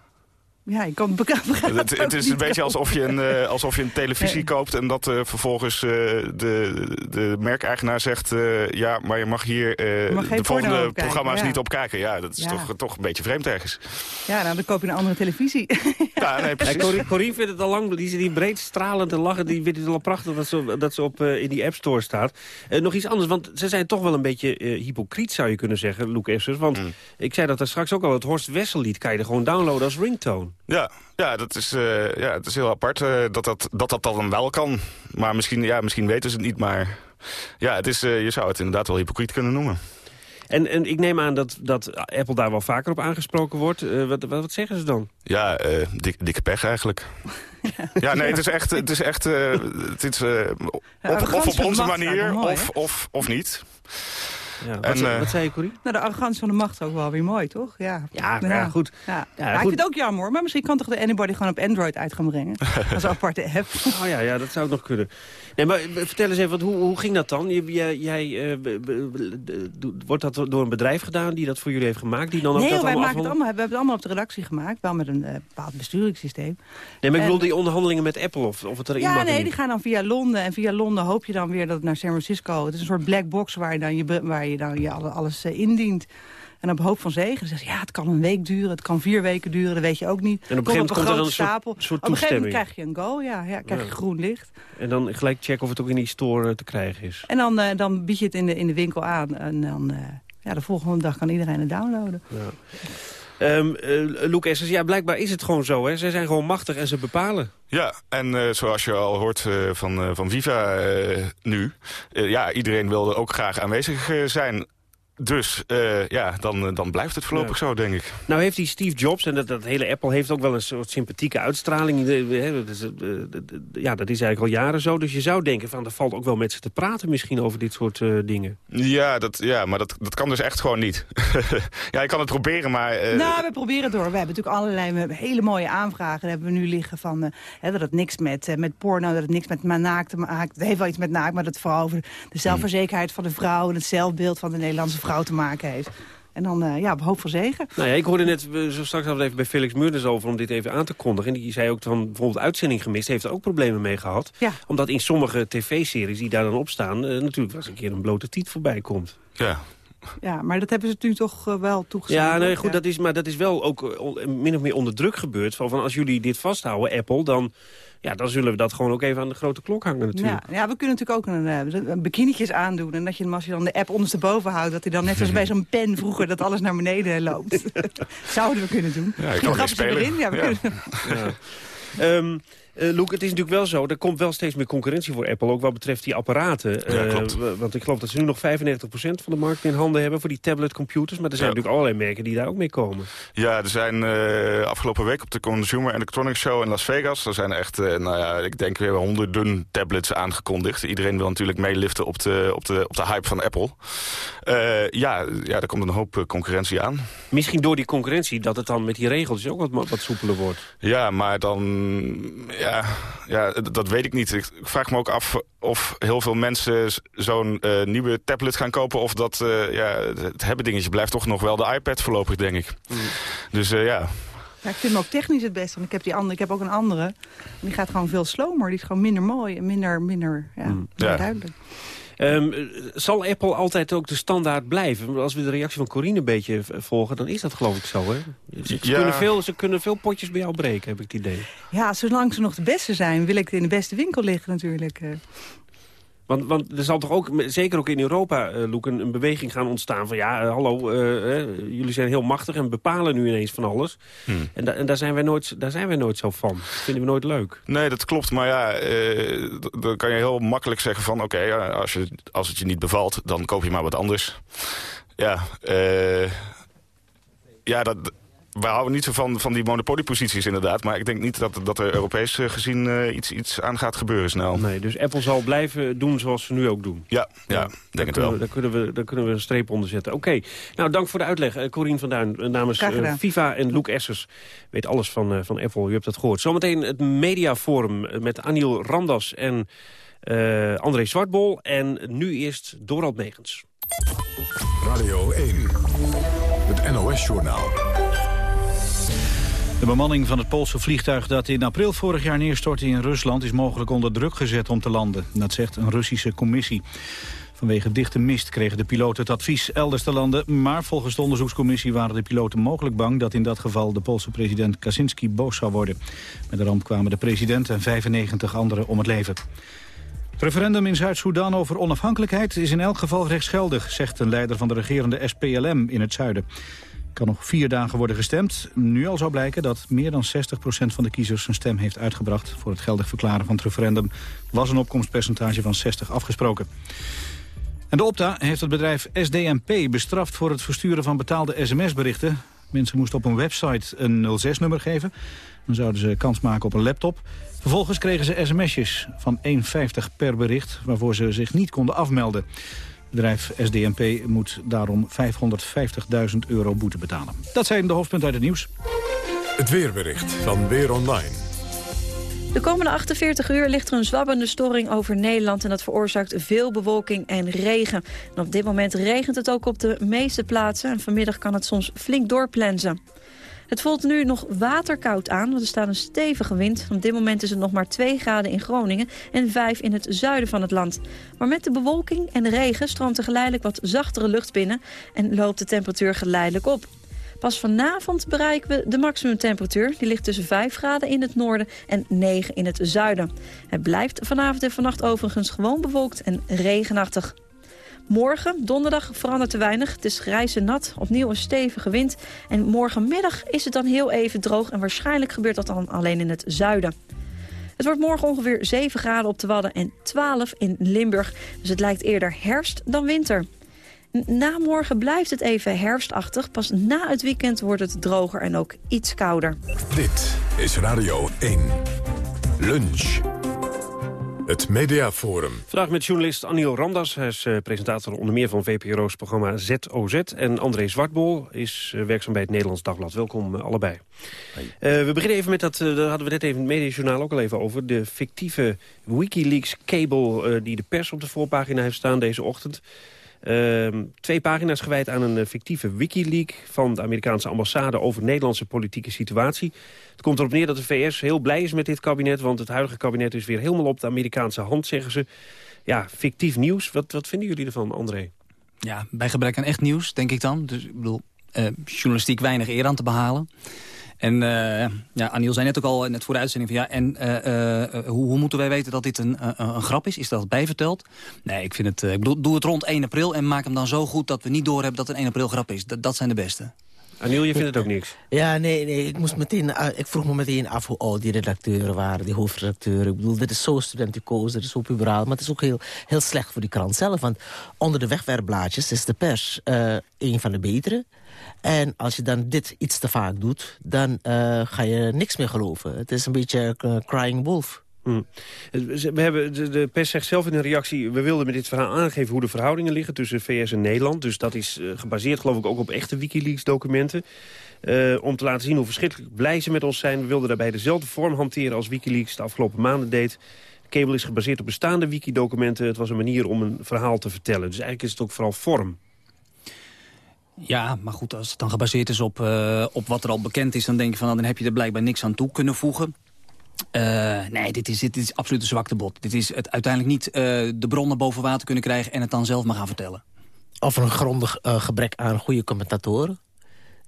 Ja, ik kan
Het,
ook
het is een beetje alsof je een, eh, alsof je een televisie
Nee.
koopt... en dat eh, vervolgens eh, de, de merkeigenaar zegt... eh, ja, maar je mag hier eh,
mag
de volgende programma's
ja.
niet op kijken. Ja, dat is
Ja.
toch, toch een beetje vreemd ergens.
Ja, nou, dan koop je een andere televisie.
Ja, nee,
Ja,
precies.
Corine, Corine vindt het al lang, die, die breed stralend en lachen, die vindt het al prachtig dat ze, dat ze op, eh, in die App Store staat. Eh, nog iets anders, want ze zijn toch wel een beetje eh, hypocriet, zou je kunnen zeggen, Luke Essers. Want
Mm.
ik zei dat er straks ook al, het Horst Wessel lied kan je er gewoon downloaden als ringtone.
Ja, ja, dat is, eh, ja, het is heel apart eh, dat, dat, dat dat dan wel kan. Maar misschien, ja, misschien weten ze het niet, maar... Ja, het is, eh, je zou het inderdaad wel hypocriet kunnen noemen.
En, en ik neem aan dat, dat Apple daar wel vaker op aangesproken wordt. Eh, wat, wat, wat zeggen ze dan?
Ja, eh, dik, dikke pech eigenlijk. Ja, nee, het is echt, het is echt eh, het is, op, of op onze manier,
mooi,
of, of, of niet.
Ja, wat,
En,
zei-
eh,
wat zei je, Corine?
Nou, de arrogantie van de macht is ook wel weer mooi, toch? Ja,
Ja, ja, goed.
Ja.
Ja,
Ja, ik vind het ook jammer hoor, maar misschien kan toch de Anybody gewoon op Android uit gaan brengen. als een aparte app.
Oh ja, ja, dat zou het nog kunnen. Nee, maar eh, vertel eens even, want hoe, hoe ging dat dan? Je- Jij, jij, eh, wordt dat door een bedrijf gedaan die dat voor jullie heeft gemaakt? Die dan ook
Nee,
dat
joh, wij
allemaal
maken het allemaal, we hebben het allemaal op de redactie gemaakt. Wel met een eh, bepaald besturingssysteem.
Nee, maar ik bedoel die onderhandelingen met Apple of, of het erin mag
Ja, nee, die gaan dan via Londen. En via Londen hoop je dan weer dat het naar San Francisco... Het is een soort black box waar je dan je, be- waar je, dan je alle- alles eh, indient. En op hoop van zegen. Dan zeggen ze, ja, het kan een week duren, het kan vier weken duren, dat weet je ook niet.
En op een gegeven moment komt er dan een soort-
stapel. op een gegeven moment krijg je een go, ja, ja krijg je
Ja.
groen licht.
En dan gelijk checken of het ook in die store eh, te krijgen is.
En dan, eh, dan bied je het in de, in de winkel aan. En dan, ja, de volgende dag kan iedereen het downloaden.
Ja. Ehm eh, Luke Essers, ja, blijkbaar is het gewoon zo. Hè? Zij zijn gewoon machtig en ze bepalen.
Ja, en eh, zoals je al hoort eh, van, eh, van Viva eh, nu... eh, ja, iedereen wilde ook graag aanwezig eh, zijn. Dus eh, ja, dan, eh, dan blijft het voorlopig zo, denk ik.
Nou heeft die Steve Jobs, en dat, dat hele Apple heeft ook wel een soort sympathieke uitstraling. Dat is, eh, ja, dat is eigenlijk al jaren zo. Dus je zou denken, van, er valt ook wel met ze te praten misschien over dit soort eh, dingen.
Ja, dat, ja maar dat, dat kan dus echt gewoon niet. ja, je kan het proberen, maar... eh,
nou, we proberen het door. We hebben natuurlijk allerlei we hebben hele mooie aanvragen. Daar hebben we nu liggen van eh, hè, dat het niks met, eh, met porno, dat het niks met naakt te maken. Het heeft wel iets met naakt, maar dat het vooral over de zelfverzekerheid van de vrouw en het zelfbeeld van de Nederlandse vrouw te maken heeft. En dan, eh, ja, op hoop van zegen.
Nou ja, ik hoorde net, zo straks het even bij Felix Meurders over om dit even aan te kondigen. En die zei ook van bijvoorbeeld uitzending gemist, heeft er ook problemen mee gehad.
Ja.
Omdat in sommige tv-series die daar dan op staan, eh, natuurlijk wel eens een keer een blote tiet voorbij komt.
Ja.
Ja, maar dat hebben ze nu toch eh, wel toegestaan.
Ja, nee, goed,
Ja.
dat is, maar dat is wel ook eh, min of meer onder druk gebeurd. Van, van als jullie dit vasthouden, Apple, dan, ja, dan zullen we dat gewoon ook even aan de grote klok hangen natuurlijk.
Ja, ja, we kunnen natuurlijk ook een, eh, een bikinietjes aandoen. En dat je als je dan de app ondersteboven houdt... dat hij dan net zoals bij zo'n pen vroeger... dat alles naar beneden loopt. Zouden we kunnen doen.
Ja,
Misschien
kan
erin. Ja, we
Ja.
kunnen-
Ja. Ehm, eh, Loek, het is natuurlijk wel zo, er komt wel steeds meer concurrentie voor Apple, ook wat betreft die apparaten.
Ja,
Eh,
klopt.
want ik geloof dat ze nu nog 95% van de markt in handen hebben voor die tabletcomputers. Maar er zijn
Ja.
natuurlijk allerlei merken die daar ook mee komen.
Ja, er zijn eh, afgelopen week op de Consumer Electronics Show in Las Vegas... er zijn echt, nou ja, ik denk weer honderden tablets aangekondigd. Iedereen wil natuurlijk meeliften op de, op de, op de hype van Apple. Ja, ja, er komt een hoop concurrentie aan.
Misschien door die concurrentie dat het dan met die regels ook wat, wat soepeler wordt.
Ja, maar dan... Ja, Ja, dat weet ik niet. Ik vraag me ook af of heel veel mensen zo'n eh, nieuwe tablet gaan kopen... of dat eh, ja, het hebben dingetje blijft toch nog wel de iPad voorlopig, denk ik. Dus eh, ja,
Ja, ik vind hem ook technisch het beste. Want ik heb, die andere, ik heb ook een andere. Die gaat gewoon veel slomer. Die is gewoon minder mooi en minder, minder ja, minder
Ja.
duidelijk.
Ehm, eh, zal Apple altijd ook de standaard blijven? Want Als we de reactie van Corine een beetje volgen, dan is dat geloof ik zo, hè? Ze, ze
Ja.
kunnen, veel, ze kunnen veel potjes bij jou breken, heb ik het idee.
Ja, zolang ze nog de beste zijn, wil ik in de beste winkel liggen natuurlijk.
Want, want er zal toch ook, zeker ook in Europa, Loek, een, een beweging gaan ontstaan van... ja, eh, hallo, eh, jullie zijn heel machtig en bepalen nu ineens van alles. En, da- en daar, zijn wij nooit, daar zijn wij nooit zo van. Dat vinden we nooit leuk.
Nee, dat klopt. Maar ja, dan kan je heel makkelijk zeggen van... oké, als, je, als het je niet bevalt, dan koop je maar wat anders. Ja, ja dat, we houden niet zo van, van die monopolieposities inderdaad. Maar ik denk niet dat, dat er Europees eh, gezien eh, iets, iets aan gaat gebeuren snel.
Nee, dus Apple zal blijven doen zoals ze nu ook doen.
Ja, ja, denk het wel.
we- Daar kunnen, we, daar kunnen we een streep onder zetten. Oké, nou dank voor de uitleg. Eh, Corien van Duin namens
gedaan.
FIFA en Loek Essers weet alles van, van Apple. U hebt dat gehoord. Zometeen het Mediaforum met Aniel Randas en eh, André Zwartbol. En nu eerst Dorald Megens.
Radio 1, het NOS-journaal.
De bemanning van het Poolse vliegtuig dat in april vorig jaar neerstortte in Rusland... is mogelijk onder druk gezet om te landen. Dat zegt een Russische commissie. Vanwege dichte mist kregen de piloten het advies elders te landen... maar volgens de onderzoekscommissie waren de piloten mogelijk bang... dat in dat geval de Poolse president Kaczynski boos zou worden. Met de ramp kwamen de president en 95 anderen om het leven. Het referendum in Zuid-Soedan over onafhankelijkheid is in elk geval rechtsgeldig... zegt een leider van de regerende SPLM in het zuiden kan nog vier dagen worden gestemd. Nu al zou blijken dat meer dan 60% van de kiezers zijn stem heeft uitgebracht. Voor het geldig verklaren van het referendum was een opkomstpercentage van 60 afgesproken. En de Opta heeft het bedrijf SDMP bestraft voor het versturen van betaalde sms-berichten. Mensen moesten op een website een 06-nummer geven. Dan zouden ze kans maken op een laptop. Vervolgens kregen ze sms'jes van 1,50 per bericht... waarvoor ze zich niet konden afmelden. Het bedrijf SDMP moet daarom 550.000 euro boete betalen. Dat zijn de hoofdpunten uit het nieuws.
Het weerbericht van Weer Online.
De komende 48 uur ligt er een zwabbende storing over Nederland... en dat veroorzaakt veel bewolking en regen. En op dit moment regent het ook op de meeste plaatsen... en vanmiddag kan het soms flink doorplensen. Het voelt nu nog waterkoud aan, want er staat een stevige wind. Op dit moment is het nog maar 2 graden in Groningen en 5 in het zuiden van het land. Maar met de bewolking en regen stroomt er geleidelijk wat zachtere lucht binnen... en loopt de temperatuur geleidelijk op. Pas vanavond bereiken we de maximumtemperatuur. Die ligt tussen 5 graden in het noorden en 9 in het zuiden. Het blijft vanavond en vannacht overigens gewoon bewolkt en regenachtig. Morgen, donderdag, verandert te weinig. Het is grijs en nat, opnieuw een stevige wind. En morgenmiddag is het dan heel even droog... en waarschijnlijk gebeurt dat dan alleen in het zuiden. Het wordt morgen ongeveer 7 graden op de Wadden en 12 in Limburg. Dus het lijkt eerder herfst dan winter. Na morgen blijft het even herfstachtig. Pas na het weekend wordt het droger en ook iets kouder.
Dit is Radio 1. Lunch. Het Mediaforum.
Vandaag met journalist Aniel Randas. Hij is eh, presentator onder meer van VPRO's programma ZOZ. En André Zwartbol is eh, werkzaam bij het Nederlands Dagblad. Welkom eh, allebei. Eh, we beginnen even met dat, daar hadden we net even in het mediajournaal ook al even over. De fictieve Wikileaks-cable die de pers op de voorpagina heeft staan deze ochtend. Ehm, twee pagina's gewijd aan een eh, fictieve Wikileak van de Amerikaanse ambassade over de Nederlandse politieke situatie. Het komt erop neer dat de VS heel blij is met dit kabinet, want het huidige kabinet is weer helemaal op de Amerikaanse hand, zeggen ze. Ja, fictief nieuws. Wat, wat vinden jullie ervan, André?
Ja, bij gebrek aan echt nieuws, denk ik dan. Dus ik bedoel, eh, journalistiek weinig eer aan te behalen. En eh ja, Aniel zei net ook al, net voor de uitzending, van ja, en eh, eh, hoe, hoe moeten wij weten dat dit een, een, een grap is? Is dat bijverteld? Nee, ik vind het, eh, ik bedoel, doe het rond 1 april en maak hem dan zo goed dat we niet doorhebben dat het een 1 april grap is. Dat, dat zijn de beste.
Aniel, je vindt het ook niks?
Ja, nee, nee. Ik, moest meteen, uh, ik vroeg me meteen af hoe oud die redacteuren waren, die hoofdredacteuren. Ik bedoel, dit is zo studenticoos, dit is zo puberaal. Maar het is ook heel, heel slecht voor die krant zelf. Want onder de wegwerpblaadjes is de pers uh, een van de betere. En als je dan dit iets te vaak doet, dan uh, ga je niks meer geloven. Het is een beetje uh, crying wolf.
Hm. We hebben, de, pers zegt zelf in een reactie... we wilden met dit verhaal aangeven hoe de verhoudingen liggen... tussen VS en Nederland. Dus dat is uh, gebaseerd geloof ik ook op echte Wikileaks-documenten. Om te laten zien hoe verschrikkelijk blij ze met ons zijn. We wilden daarbij dezelfde vorm hanteren als Wikileaks de afgelopen maanden deed. De cable is gebaseerd op bestaande wiki-documenten. Het was een manier om een verhaal te vertellen. Dus eigenlijk is het ook vooral vorm.
Ja, maar goed, als het dan gebaseerd is op, uh, op wat er al bekend is... dan denk je van, nou, dan heb je er blijkbaar niks aan toe kunnen voegen. Uh, nee, dit is, dit is absoluut een zwaktebod. Dit is het uiteindelijk niet uh, de bronnen boven water kunnen krijgen... en het dan zelf maar gaan vertellen.
Of een grondig gebrek aan goede commentatoren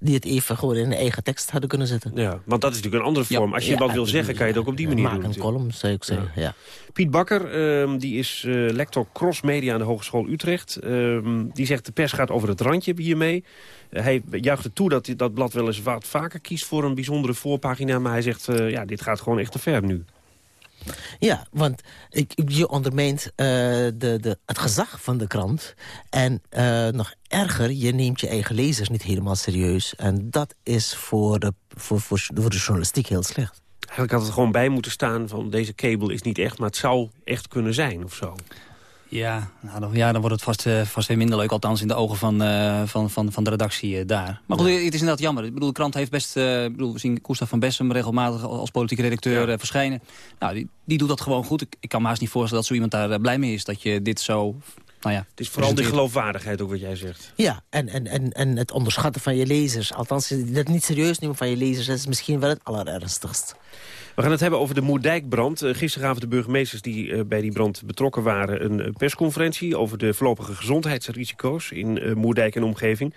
die het even gewoon in een eigen tekst hadden kunnen zetten.
Ja, want dat is natuurlijk een andere vorm. Ja, Als je ja, wat wil zeggen, kan je het ook op die manier
maak
doen.
Maak een column, zou ik zeggen, ja.
Piet Bakker, um, die is uh, lector crossmedia aan de Hogeschool Utrecht. Um, die zegt de pers gaat over het randje hiermee. Uh, hij juicht er toe dat dat blad wel eens wat vaker kiest voor een bijzondere voorpagina. Maar hij zegt, uh, ja, dit gaat gewoon echt te ver nu.
Ja, want je ondermijnt uh, de, de, het gezag van de krant. En uh, nog erger, je neemt je eigen lezers niet helemaal serieus. En dat is voor de, voor, voor, voor de journalistiek heel slecht.
Eigenlijk had het gewoon bij moeten staan van deze kabel is niet echt... maar het zou echt kunnen zijn of zo.
Ja, nou, dan, ja, dan wordt het vast, uh, vast weer minder leuk. Althans in de ogen van, uh, van, van, van de redactie uh, daar. Maar goed, ja. het is inderdaad jammer. Ik bedoel, de krant heeft best... ik bedoel, we zien Koestaf van Bessem regelmatig als politieke redacteur ja. verschijnen. Nou, die, die doet dat gewoon goed. Ik, ik kan me haast niet voorstellen dat zo iemand daar blij mee is. Dat je dit zo... Nou ja,
het is vooral de geloofwaardigheid ook wat jij zegt.
Ja, en, en, en, en het onderschatten van je lezers. Althans, dat niet serieus nemen van je lezers... dat is misschien wel het allerernstigst.
We gaan het hebben over de Moerdijkbrand. Uh, gisteravond de burgemeesters die uh, bij die brand betrokken waren... een persconferentie over de voorlopige gezondheidsrisico's in Moerdijk en omgeving.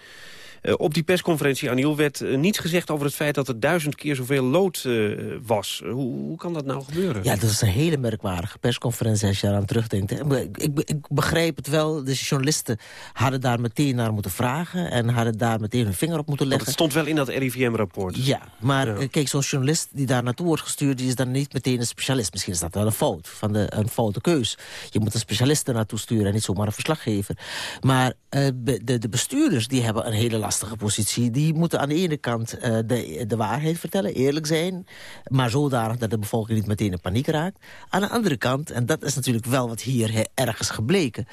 Uh, op die persconferentie, Aniel, werd uh, niets gezegd over het feit dat er duizend keer zoveel lood uh, was. Hoe, hoe, kan dat nou gebeuren?
Ja, dat is een hele merkwaardige persconferentie als je eraan terugdenkt. Ik, ik, ik, begrijp het wel, de journalisten hadden daar meteen naar moeten vragen... en hadden daar meteen hun vinger op moeten leggen.
Want het stond wel in dat RIVM-rapport.
Ja, maar ja. kijk, zo'n journalist die daar naartoe wordt gestuurd... die is dan niet meteen een specialist. Misschien is dat wel een fout, van de, een foute keus. Je moet een specialist er naartoe sturen en niet zomaar een verslaggever. Maar de, de bestuurders die hebben een hele lastige positie. Die moeten aan de ene kant uh, de, de waarheid vertellen, eerlijk zijn... maar zodanig dat de bevolking niet meteen in paniek raakt. Aan de andere kant, en dat is natuurlijk wel wat hier ergens gebleken...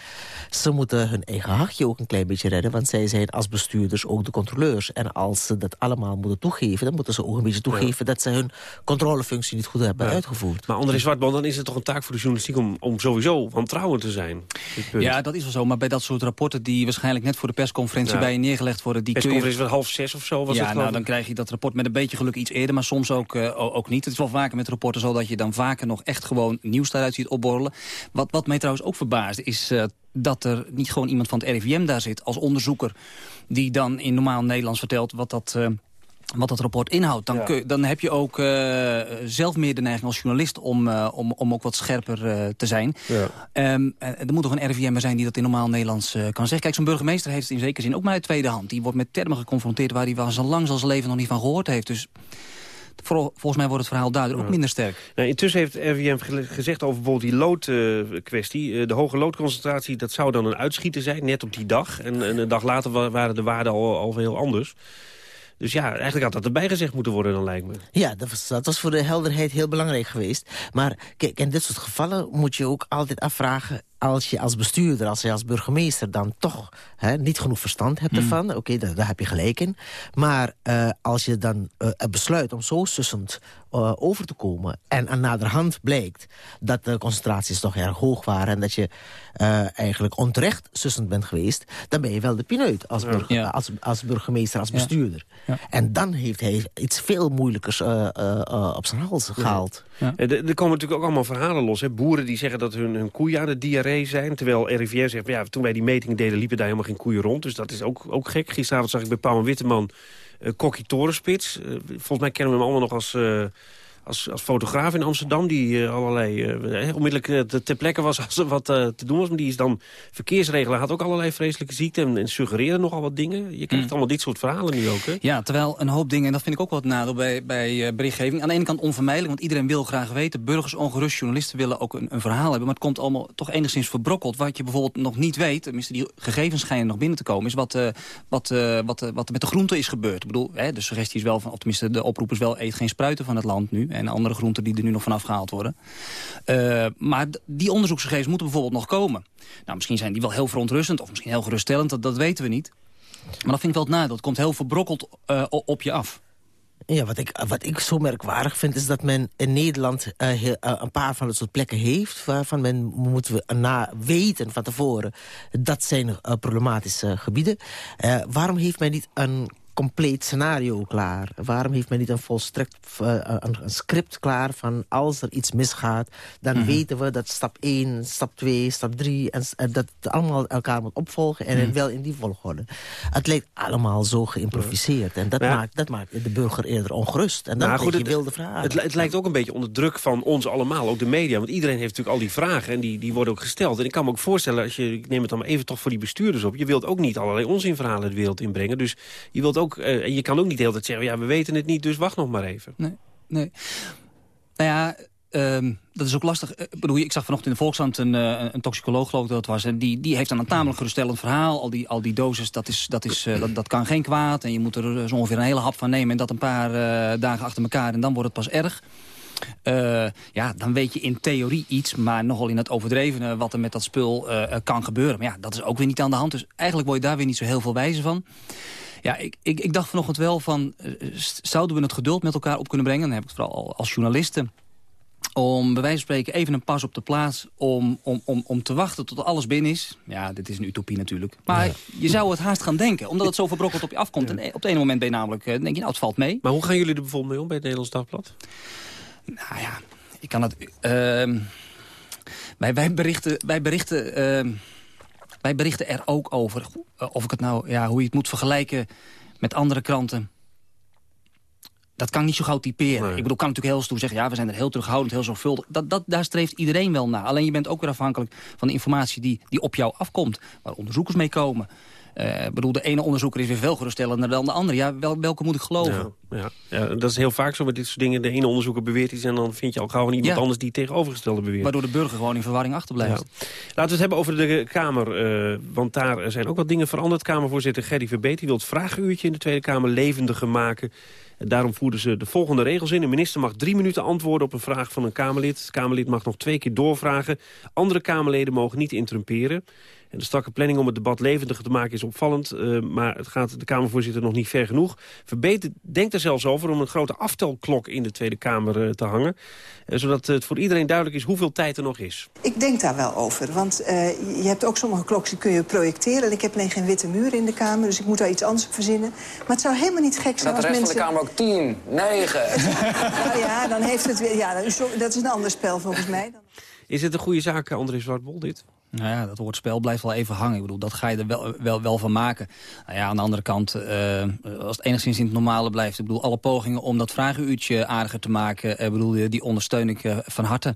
ze moeten hun eigen hachje ook een klein beetje redden... want zij zijn als bestuurders ook de controleurs. En als ze dat allemaal moeten toegeven... dan moeten ze ook een beetje toegeven ja. dat ze hun controlefunctie niet goed hebben ja. uitgevoerd.
Maar André Zwartman, dan is het toch een taak voor de journalistiek... om, om sowieso wantrouwend te zijn?
Ja, dat is wel zo. Maar bij dat soort rapporten die waarschijnlijk net voor de persconferentie... bij je neergelegd worden... die
persconferentie was half zes of zo? Was
ja,
het
nou, dan krijg je dat rapport met een beetje geluk iets eerder... maar soms ook, uh, ook niet. Het is wel vaker met rapporten zo dat je dan vaker nog echt gewoon nieuws daaruit ziet opborrelen. Wat, wat mij trouwens ook verbaasde is... Uh, dat er niet gewoon iemand van het RIVM daar zit als onderzoeker... die dan in normaal Nederlands vertelt wat dat... Uh, wat dat rapport inhoudt, dan, ja. kun, dan heb je ook uh, zelf meer de neiging als journalist om, uh, om, om ook wat scherper uh, te zijn. Ja. Um, er moet toch een RIVM zijn die dat in normaal Nederlands kan zeggen. Kijk, zo'n burgemeester heeft het in zekere zin ook maar uit tweede hand. Die wordt met termen geconfronteerd waar hij zo lang zijn leven nog niet van gehoord heeft. Dus volgens mij wordt het verhaal daardoor ook minder sterk.
Nou, intussen heeft RIVM gezegd over bijvoorbeeld die loodkwestie. Uh, de hoge loodconcentratie, dat zou dan een uitschieter zijn, net op die dag. En, en een dag later waren de waarden al, al heel anders. Dus ja, eigenlijk had dat erbij gezegd moeten worden dan lijkt me.
Ja, dat was, dat was voor de helderheid heel belangrijk geweest. Maar kijk, in dit soort gevallen moet je ook altijd afvragen als je als bestuurder, als je als burgemeester... dan toch hè, niet genoeg verstand hebt ervan, oké, okay, daar, daar, heb je gelijk in. Maar uh, als je dan uh, besluit om zo sussend uh, over te komen... en aan naderhand blijkt dat de concentraties toch erg hoog waren... en dat je eigenlijk onterecht sussend bent geweest... dan ben je wel de pineut als, burger, ja. als, als burgemeester, als bestuurder. Ja. En dan heeft hij iets veel moeilijkers op zijn hals gehaald.
Ja. Er, er komen natuurlijk ook allemaal verhalen los. Hè? Boeren die zeggen dat hun, hun koeien aan de diarree zijn. Terwijl RIVM zegt, ja, toen wij die meting deden liepen daar helemaal geen koeien rond. Dus dat is ook, ook gek. Gisteravond zag ik bij Pauw en Witteman uh, Kokkie Torenspits. Uh, volgens mij kennen we hem allemaal nog als... als, als fotograaf in Amsterdam... die uh, allerlei uh, onmiddellijk uh, ter plekke was als er wat te doen was. Maar die is dan verkeersregelaar, had ook allerlei vreselijke ziekten... en, en suggereerde nogal wat dingen. Je krijgt mm. allemaal dit soort verhalen nu ook, hè?
Ja, terwijl een hoop dingen, en dat vind ik ook wel het nadeel bij, bij berichtgeving... aan de ene kant onvermijdelijk, want iedereen wil graag weten... burgers ongerust, journalisten willen ook een, een, verhaal hebben... maar het komt allemaal toch enigszins verbrokkeld. Wat je bijvoorbeeld nog niet weet, tenminste die gegevens schijnen nog binnen te komen... is wat, wat, wat, wat er met de groente is gebeurd. Ik bedoel, hè, de suggestie is wel van, of tenminste de oproep is wel... eet geen spruiten van het land nu en andere groenten die er nu nog vanaf gehaald worden. Uh, maar die onderzoeksgegevens moeten bijvoorbeeld nog komen. Nou, misschien zijn die wel heel verontrustend of misschien heel geruststellend, dat, dat weten we niet. Maar dat vind ik wel het nadeel. Het komt heel verbrokkeld uh, op je af.
Ja, wat ik, wat ik zo merkwaardig vind is dat men in Nederland uh, een paar van dat soort plekken heeft... waarvan men moeten we na weten van tevoren dat zijn uh, problematische gebieden. waarom heeft men niet een compleet scenario klaar? Waarom heeft men niet een volstrekt uh, een, een, script klaar van als er iets misgaat... dan mm -hmm. weten we dat stap 1, stap 2, stap 3... en, en dat het allemaal elkaar moet opvolgen en mm -hmm. wel in die volgorde. Het lijkt allemaal zo geïmproviseerd. En dat, ja. maakt, dat maakt de burger eerder ongerust. En dan nou, goed, je wilde vragen.
Het, het, lijkt ook een beetje onder druk van ons allemaal, ook de media. Want iedereen heeft natuurlijk al die vragen en die, die worden ook gesteld. En ik kan me ook voorstellen, als je, ik neem het dan maar even toch voor die bestuurders op... je wilt ook niet allerlei onzinverhalen de wereld inbrengen. Dus je wilt ook, uh, je kan ook niet de hele tijd zeggen... ja, we weten het niet, dus wacht nog maar even.
Nee, nee. Nou ja, um, dat is ook lastig. Ik, bedoel, ik zag vanochtend in de Volkskrant een, uh, een toxicoloog, geloof ik dat het was... en die, die heeft dan een tamelijk geruststellend verhaal. Al die, al die doses, dat, is, dat, is, dat, dat kan geen kwaad. En je moet er zo ongeveer een hele hap van nemen... en dat een paar dagen achter elkaar en dan wordt het pas erg. Ja, dan weet je in theorie iets, maar nogal in het overdrevene wat er met dat spul kan gebeuren. Maar ja, dat is ook weer niet aan de hand. Dus eigenlijk word je daar weer niet zo heel veel wijzer van. Ja, ik, ik, ik dacht vanochtend wel van, uh, zouden we het geduld met elkaar op kunnen brengen? Dan heb ik het vooral als journalisten. Om bij wijze van spreken even een pas op de plaats om, om, om, om te wachten tot alles binnen is. Ja, dit is een utopie natuurlijk. Maar ja. je zou het haast gaan denken, omdat het zo verbrokkeld op je afkomt. Ja. En op het ene moment ben je namelijk, denk je, nou het valt mee.
Maar hoe gaan jullie er bijvoorbeeld mee om bij het Nederlands Dagblad?
Nou ja, ik kan het... Uh, wij, wij berichten... Wij berichten uh, wij berichten er ook over, of ik het nou, ja, hoe je het moet vergelijken met andere kranten. Dat kan ik niet zo gauw typeren. Nee. Ik bedoel, kan natuurlijk heel stoer zeggen... ja, we zijn er heel terughoudend, heel zorgvuldig. Dat, dat, daar streeft iedereen wel naar. Alleen je bent ook weer afhankelijk van de informatie die, die op jou afkomt. Waar onderzoekers mee komen. Uh, bedoel, de ene onderzoeker is weer veel geruststellender dan de andere. Ja, wel, welke moet ik geloven?
Ja, ja, ja, dat is heel vaak zo met dit soort dingen. De ene onderzoeker beweert iets en dan vind je al gauw iemand ja. anders die tegenovergestelde beweert.
Waardoor de burger gewoon in verwarring achterblijft.
Laten we het hebben over de Kamer. Uh, want daar zijn ook wat dingen veranderd. Kamervoorzitter Gerry Verbeet wil het vraaguurtje in de Tweede Kamer levendiger maken. En daarom voerden ze de volgende regels in. Een minister mag drie minuten antwoorden op een vraag van een Kamerlid. Het Kamerlid mag nog twee keer doorvragen. Andere Kamerleden mogen niet interrumperen. En de strakke planning om het debat levendiger te maken is opvallend. Uh, maar het gaat de Kamervoorzitter nog niet ver genoeg. Verbeter denkt er zelfs over om een grote aftelklok in de Tweede Kamer uh, te hangen. Uh, zodat het voor iedereen duidelijk is hoeveel tijd er nog is.
Ik denk daar wel over. Want je hebt ook sommige klokken die kun je projecteren. En ik heb alleen geen witte muur in de Kamer. Dus ik moet daar iets anders op verzinnen. Maar het zou helemaal niet gek zijn
dat
als
de
rest
mensen... van de Kamer ook tien, negen.
nou ja, dan heeft het weer... Ja, dat is een ander spel volgens mij.
Is het een goede zaak, André Zwartbol, dit?
Nou ja, dat woordspel blijft wel even hangen. Ik bedoel, dat ga je er wel, wel, wel van maken. Nou ja, aan de andere kant, uh, als het enigszins in het normale blijft... ik bedoel, alle pogingen om dat vragenuurtje aardiger te maken... Uh, bedoel, die ondersteun ik uh, van harte.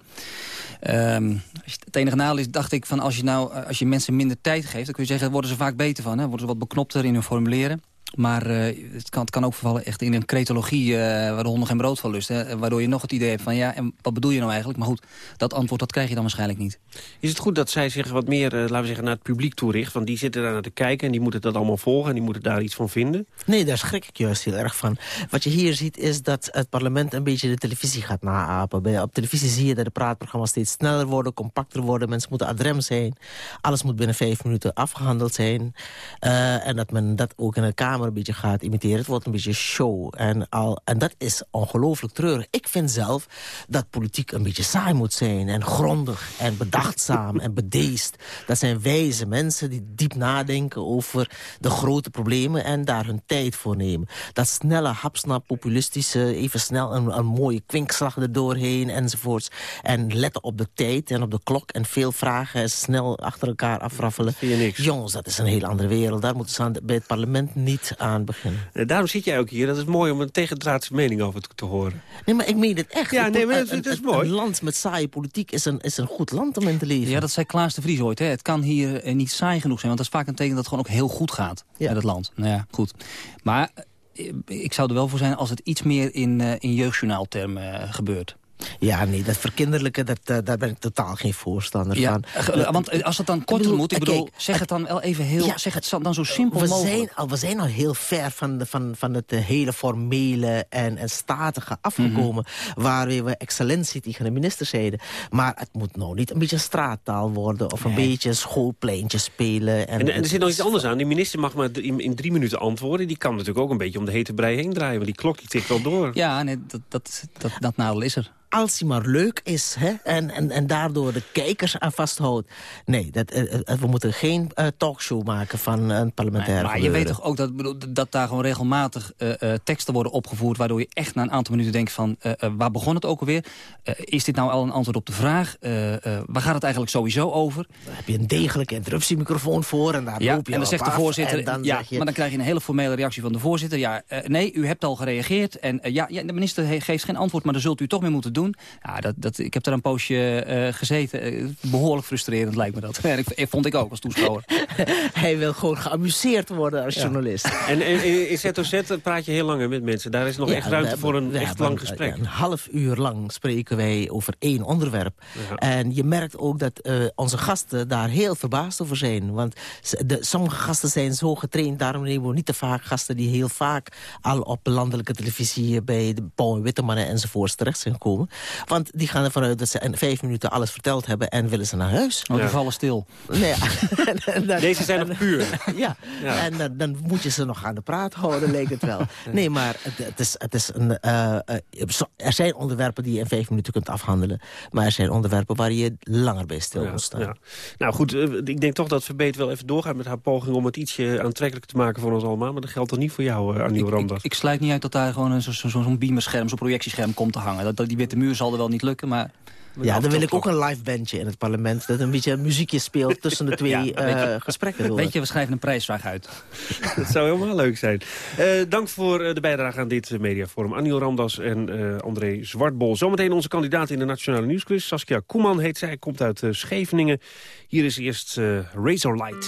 Um, het enige nadeel is, dacht ik, van als je, nou, als je mensen minder tijd geeft... dan kun je zeggen, worden ze vaak beter van. Hè? Worden ze wat beknopter in hun formuleren. Maar uh, het, kan, het kan ook vervallen echt in een cretologie uh, waar de honden geen brood van lust. Hè? Waardoor je nog het idee hebt van ja, en wat bedoel je nou eigenlijk? Maar goed, dat antwoord dat krijg je dan waarschijnlijk niet.
Is het goed dat zij zich wat meer, uh, laten we zeggen, naar het publiek toericht? Want die zitten daar naar te kijken en die moeten dat allemaal volgen... en die moeten daar iets van vinden?
Nee, daar schrik ik juist heel erg van. Wat je hier ziet is dat het parlement een beetje de televisie gaat naapen. Bij, op televisie zie je dat de praatprogramma's steeds sneller worden, compacter worden. Mensen moeten adrem zijn. Alles moet binnen vijf minuten afgehandeld zijn. en dat men dat ook in de Kamer een beetje gaat imiteren. Het wordt een beetje show. En, al, en dat is ongelooflijk treurig. Ik vind zelf dat politiek een beetje saai moet zijn. En grondig en bedachtzaam en bedeesd. Dat zijn wijze mensen die diep nadenken over de grote problemen... en daar hun tijd voor nemen. Dat snelle, hapsnap, populistische... even snel een, een mooie kwinkslag erdoorheen enzovoorts. En letten op de tijd en op de klok. En veel vragen en snel achter elkaar afraffelen. Jongens, dat is een heel andere wereld. Daar moeten ze aan, bij het parlement niet aan beginnen.
Daarom zit jij ook hier. Dat is mooi om een tegendraadse mening over te, te horen.
Nee, maar ik meen het echt.
Ja, nee, maar dat,
een,
dat is mooi.
Een land met saaie politiek is een, is een goed land om in te leven.
Ja, dat zei Klaas de Vries ooit. Hè. Het kan hier eh, niet saai genoeg zijn. Want dat is vaak een teken dat het gewoon ook heel goed gaat ja. met het land. Nou ja, goed. Maar ik zou er wel voor zijn als het iets meer in, in jeugdjournaaltermen gebeurt.
Ja, nee, dat verkinderlijke, dat, eh, daar ben ik totaal geen voorstander
Ja,
van.
eh, want eh, als het dan korter
bedoel,
moet, ik bedoel,
kijk,
zeg het dan wel even heel,
Ja.
zeg het dan zo simpel
we
mogelijk.
Zijn al, we zijn al heel ver van, de, van, van het hele formele en, en statige afgekomen...
Mhm.
waar we excellentie tegen de minister zeiden. Maar het moet nou niet een beetje straattaal worden... of een beetje schoolpleintje spelen. En,
En, en er zit nog iets anders aan. Die minister mag maar in, in drie minuten antwoorden. Die kan natuurlijk ook een beetje om de hete brei heen draaien. Want die klok die tikt wel door.
Ja, nee, dat, dat, dat, dat nadeel is er.
Als hij maar leuk is hè, en, en, en daardoor de kijkers aan vasthoudt. Nee, dat, eh, eh, we moeten geen eh, talkshow maken van een parlementaire
Maar je weet toch ook dat, bedoel, dat daar gewoon regelmatig eh, eh, teksten worden opgevoerd... waardoor je echt na een aantal minuten denkt van... eh, eh, waar begon het ook alweer? Eh, is dit nou al een antwoord op de vraag? Eh, eh, waar gaat het eigenlijk sowieso over?
Daar heb je een degelijke interruptiemicrofoon voor en daar
Ja,
loop je
en dan zegt de voorzitter...
dan
ja,
je,
maar dan krijg je een hele formele reactie van de voorzitter. Ja, eh, nee, u hebt al gereageerd. En eh, ja, ja, de minister geeft geen antwoord, maar dat zult u toch meer moeten doen. Ja, dat, dat, ik heb daar een poosje eh, gezeten. Eh, behoorlijk frustrerend lijkt me dat. ik, ik- vond ik ook als toeschouwer.
hij wil gewoon geamuseerd worden als
Ja.
journalist.
En, en in ZOZ praat je heel lang met mensen. Daar is nog
Ja,
echt ruimte
hebben-
voor een echt
hebben
lang gesprek.
Een half uur lang spreken wij over één onderwerp.
Ja.
En je merkt ook dat eh, onze gasten daar heel verbaasd over zijn. Want de, sommige gasten zijn zo getraind. Daarom nemen we niet te vaak gasten die heel vaak... al op landelijke televisie bij de Paul en Wittemannen enzovoorts terecht zijn gekomen. Want die gaan ervan uit dat ze in vijf minuten alles verteld hebben... en willen ze naar huis.
Want die vallen stil.
Nee, dan-
Deze zijn nog puur.
ja,
Ja.
en dan, dan moet je ze nog aan de praat houden, leek het wel. Nee, maar het, het is, het is een, eh, eh, er zijn onderwerpen die je in vijf minuten kunt afhandelen. Maar er zijn onderwerpen waar je langer bij stil
Ja,
moet staan.
ja. Nou goed, eh, ik denk toch dat Verbeet wel even doorgaat met haar poging... om het ietsje aantrekkelijker te maken voor ons allemaal. Maar dat geldt toch niet voor jou, uh, Arniel Ramdas?
Ik sluit niet uit dat daar gewoon een- zo- zo- zo'n beamerscherm, zo'n projectiescherm komt te hangen. Dat, dat, die witte muur zal er wel niet lukken, maar...
Ja, dan wil ik ook een live bandje in het parlement. Dat een beetje muziekje speelt tussen de twee
Ja, weet je-
eh, gesprekken door.
Weet je, we schrijven een prijsvraag uit.
Dat zou helemaal leuk zijn. Eh, dank voor eh, de bijdrage aan dit mediaforum. Aniel Ramdas en eh, André Zwartbol. Zometeen onze kandidaat in de Nationale Nieuwsquiz. Saskia Koeman heet zij, komt uit Scheveningen. Hier is eerst Razorlight.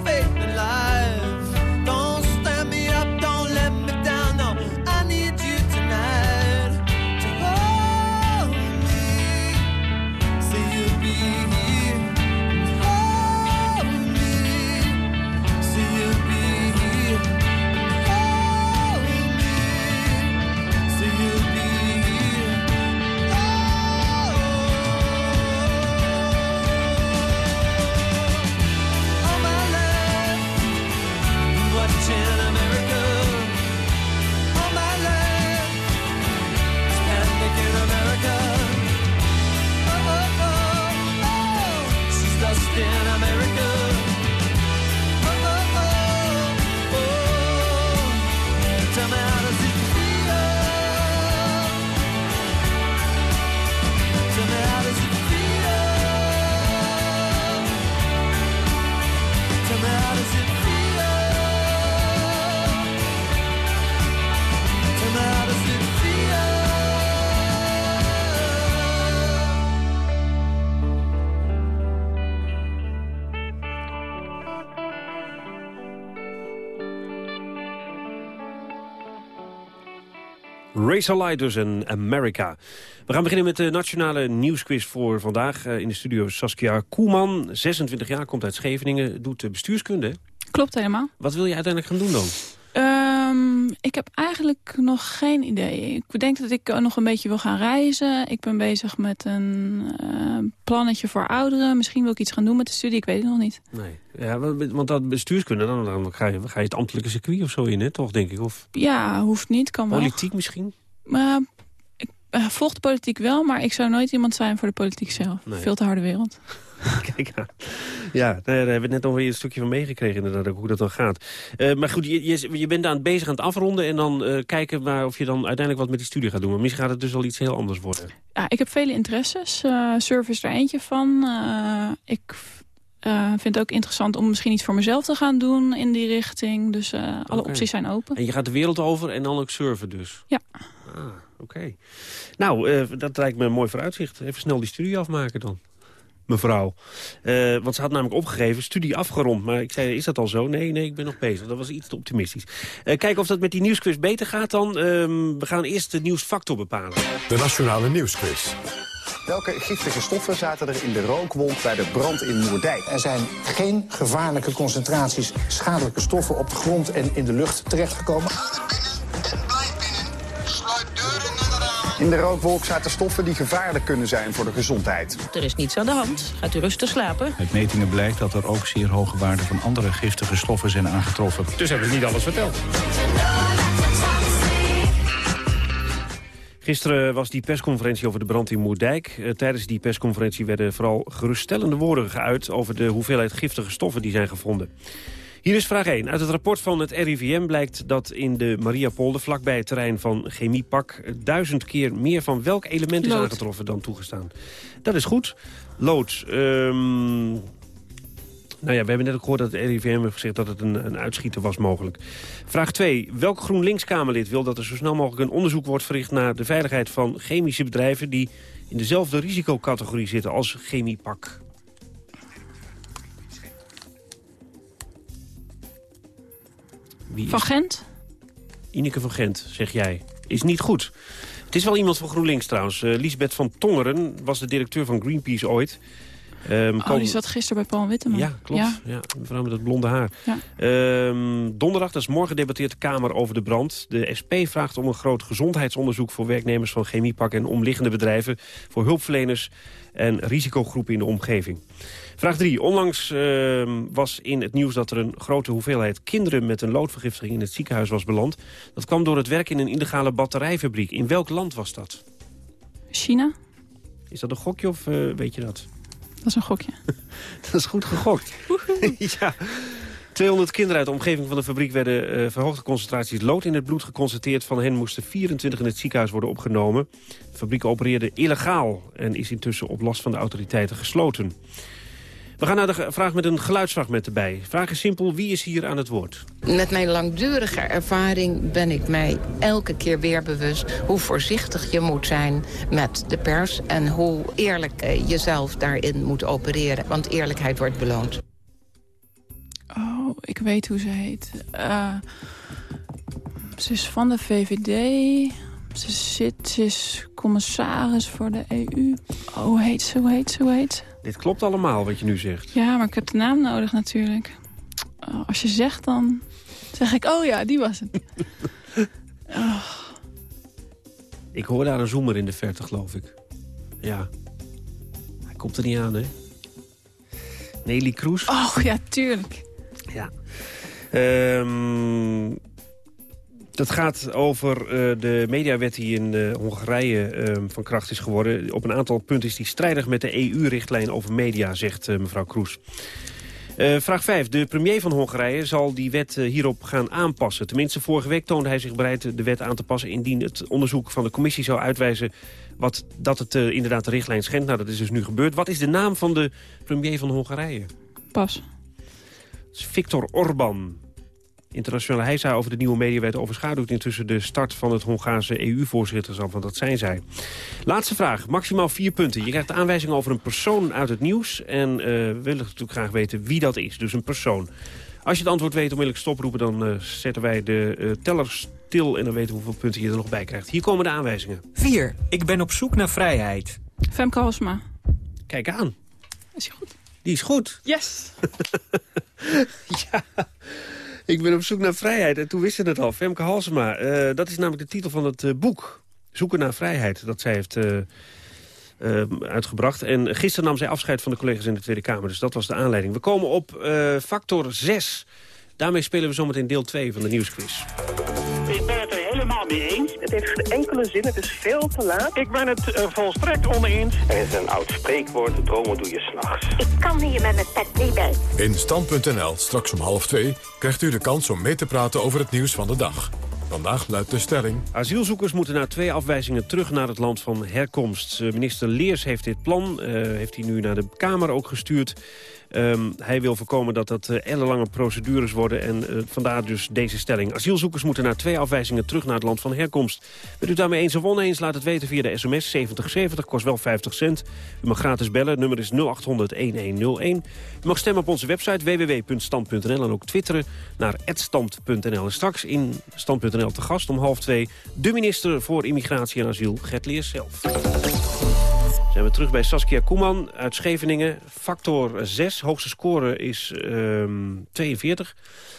Razor dus en America. We gaan beginnen met de nationale nieuwsquiz voor vandaag. Uh, in de studio Saskia Koeman, 26 jaar, komt uit Scheveningen, doet bestuurskunde.
Klopt helemaal.
Wat wil je uiteindelijk gaan doen dan?
Um, ik heb eigenlijk nog geen idee. Ik denk dat ik nog een beetje wil gaan reizen. Ik ben bezig met een uh, plannetje voor ouderen. Misschien wil ik iets gaan doen met de studie, ik weet het nog niet.
Nee, ja, want dat bestuurskunde, dan, dan ga, je, ga je het ambtelijke circuit of zo in, hè, toch, denk ik? Of...
Ja, hoeft niet, kan
wel. Politiek misschien?
Uh, ik uh, volg de politiek wel, maar ik zou nooit iemand zijn voor de politiek zelf. Nee. Veel te harde wereld.
Kijk aan. Ja, daar hebben we net nog weer een stukje van meegekregen inderdaad, hoe dat dan gaat. Uh, maar goed, je, je, je, bent aan bezig aan het afronden... en dan uh, kijken waar, of je dan uiteindelijk wat met die studie gaat doen. Maar misschien gaat het dus al iets heel anders worden.
Ja, ik heb vele interesses. Uh, service er eentje van. ik vind het ook interessant om misschien iets voor mezelf te gaan doen in die richting. Dus alle okay. opties zijn open.
En je gaat de wereld over en dan ook surfen dus?
Ja.
Ah, oké. Nou, dat lijkt me een mooi vooruitzicht. Even snel die studie afmaken dan mevrouw. Uh, want ze had namelijk opgegeven, studie afgerond. Maar ik zei, is dat al zo? Nee, nee, ik ben nog bezig. Dat was iets te optimistisch. Uh, kijken of dat met die nieuwsquiz beter gaat dan. Uh, we gaan eerst de nieuwsfactor bepalen.
De Nationale Nieuwsquiz.
Welke giftige stoffen zaten er in de rookwolk bij de brand in Moerdijk? Er zijn geen gevaarlijke concentraties schadelijke stoffen op de grond en in de lucht terechtgekomen. In de rookwolk zaten stoffen die gevaarlijk kunnen zijn voor de gezondheid.
Er is niets aan de hand. Gaat u rustig slapen.
Uit metingen blijkt dat er ook zeer hoge waarden van andere giftige stoffen zijn aangetroffen.
Dus hebben we niet alles verteld. Gisteren was die persconferentie over de brand in Moerdijk. Uh, tijdens die persconferentie werden vooral geruststellende woorden geuit... over de hoeveelheid giftige stoffen die zijn gevonden. Hier is vraag 1. Uit het rapport van het RIVM blijkt dat in de Mariapolder... vlakbij het terrein van Chemiepak... duizend keer meer van welk element is aangetroffen dan toegestaan. Dat is goed. Lood. Um, nou ja, we hebben net ook gehoord dat het RIVM heeft gezegd dat het een, een uitschieter was mogelijk. Vraag 2. Welk GroenLinks-Kamerlid wil dat er zo snel mogelijk een onderzoek wordt verricht... naar de veiligheid van chemische bedrijven die in dezelfde risicocategorie zitten als Chemiepak?
Wie van Gent?
Ineke van Gent, zeg jij. Is niet goed. Het is wel iemand van GroenLinks trouwens. Uh, Lisbeth van Tongeren was de directeur van Greenpeace ooit.
Um, oh, die zat gisteren bij Paul Witteman.
Ja, klopt. Ja. ja mevrouw met het blonde haar. Ja. Um, donderdag, dat is morgen, debatteert de Kamer over de brand. De SP vraagt om een groot gezondheidsonderzoek voor werknemers van Chemiepak en omliggende bedrijven, voor hulpverleners en risicogroepen in de omgeving. Vraag 3. Onlangs uh, was in het nieuws dat er een grote hoeveelheid kinderen met een loodvergiftiging in het ziekenhuis was beland. Dat kwam door het werk in een illegale batterijfabriek. In welk land was dat?
China.
Is dat een gokje of uh, weet je dat?
Dat is een gokje.
dat is goed gegokt. ja. 200 kinderen uit de omgeving van de fabriek werden uh, verhoogde concentraties lood in het bloed geconstateerd. Van hen moesten 24 in het ziekenhuis worden opgenomen. De fabriek opereerde illegaal en is intussen op last van de autoriteiten gesloten. We gaan naar de vraag met een geluidsfragment erbij. Vraag is simpel, wie is hier aan het woord?
Met mijn langdurige ervaring ben ik mij elke keer weer bewust... hoe voorzichtig je moet zijn met de pers... en hoe eerlijk eh, jezelf daarin moet opereren. Want eerlijkheid wordt beloond.
Oh, ik weet hoe ze heet. Uh, ze is van de VVD. Ze zit, ze is commissaris voor de EU. Oh, hoe heet ze, hoe heet ze, hoe heet ze?
Dit klopt allemaal wat je nu zegt.
Ja, maar ik heb de naam nodig natuurlijk. Oh, als je zegt dan zeg ik, oh ja, die was het. oh.
Ik hoor daar een zoemer in de verte, geloof ik. Ja. Hij komt er niet aan, hè? Nelly Kroes.
Oh, ja, tuurlijk.
Ja. Um, dat gaat over uh, de mediawet die in uh, Hongarije uh, van kracht is geworden. Op een aantal punten is die strijdig met de EU-richtlijn over media, zegt eh, mevrouw Kroes. vraag 5. De premier van Hongarije zal die wet hierop gaan aanpassen. Tenminste, vorige week toonde hij zich bereid de wet aan te passen... indien het onderzoek van de commissie zou uitwijzen wat, dat het inderdaad de richtlijn schendt. Nou, dat is dus nu gebeurd. Wat is de naam van de premier van Hongarije?
Pas.
Viktor Orban. Internationale heisa over de nieuwe mediawet overschaduwt intussen de start van het Hongaarse EU-voorzitterschap, want dat zijn zij. Laatste vraag, maximaal vier punten. Je krijgt aanwijzingen over een persoon uit het nieuws en uh, we willen natuurlijk graag weten wie dat is. Dus een persoon. Als je het antwoord weet onmiddellijk stoproepen... dan uh, zetten wij de uh, teller stil en dan weten we hoeveel punten je er nog bij krijgt. Hier komen de aanwijzingen.
4. Ik ben op zoek naar vrijheid.
Femke Halsma.
Kijk aan.
Is hij goed?
Die is goed.
Yes!
ja, ik ben op zoek naar vrijheid. En toen wisten het al. Femke Halsema. Uh, dat is namelijk de titel van het uh, boek. Zoeken naar vrijheid. Dat zij heeft uh, uitgebracht. En gisteren nam zij afscheid van de collega's in de Tweede Kamer. Dus dat was de aanleiding. We komen op factor 6. Daarmee spelen we zometeen deel 2 van de nieuwsquiz.
Helemaal mee eens.
Het heeft geen enkele zin, het is veel te laat.
Ik ben het uh, volstrekt oneens.
Er is een oud spreekwoord, dromen doe je s'nachts.
Ik kan hier met mijn pet niet bij.
In Stand.nl, straks om half twee, krijgt u de kans om mee te praten over het nieuws van de dag. Vandaag luidt de stelling...
Asielzoekers moeten na twee afwijzingen terug naar het land van herkomst. Minister Leers heeft dit plan, uh, heeft hij nu naar de Kamer ook gestuurd. Um, hij wil voorkomen dat dat uh, ellenlange procedures worden. En uh, vandaar dus deze stelling. Asielzoekers moeten na twee afwijzingen terug naar het land van herkomst. Bent u daarmee eens of oneens, laat het weten via de sms 7070, kost wel 50 cent. U mag gratis bellen, nummer is 0800-1101. U mag stemmen op onze website www.stand.nl en ook twitteren naar @stand.nl. En straks in stand.nl te gast om half twee de minister voor Immigratie en Asiel, Gert Leers zelf. Zijn we terug bij Saskia Koeman uit Scheveningen. Factor 6, hoogste score is um, 42.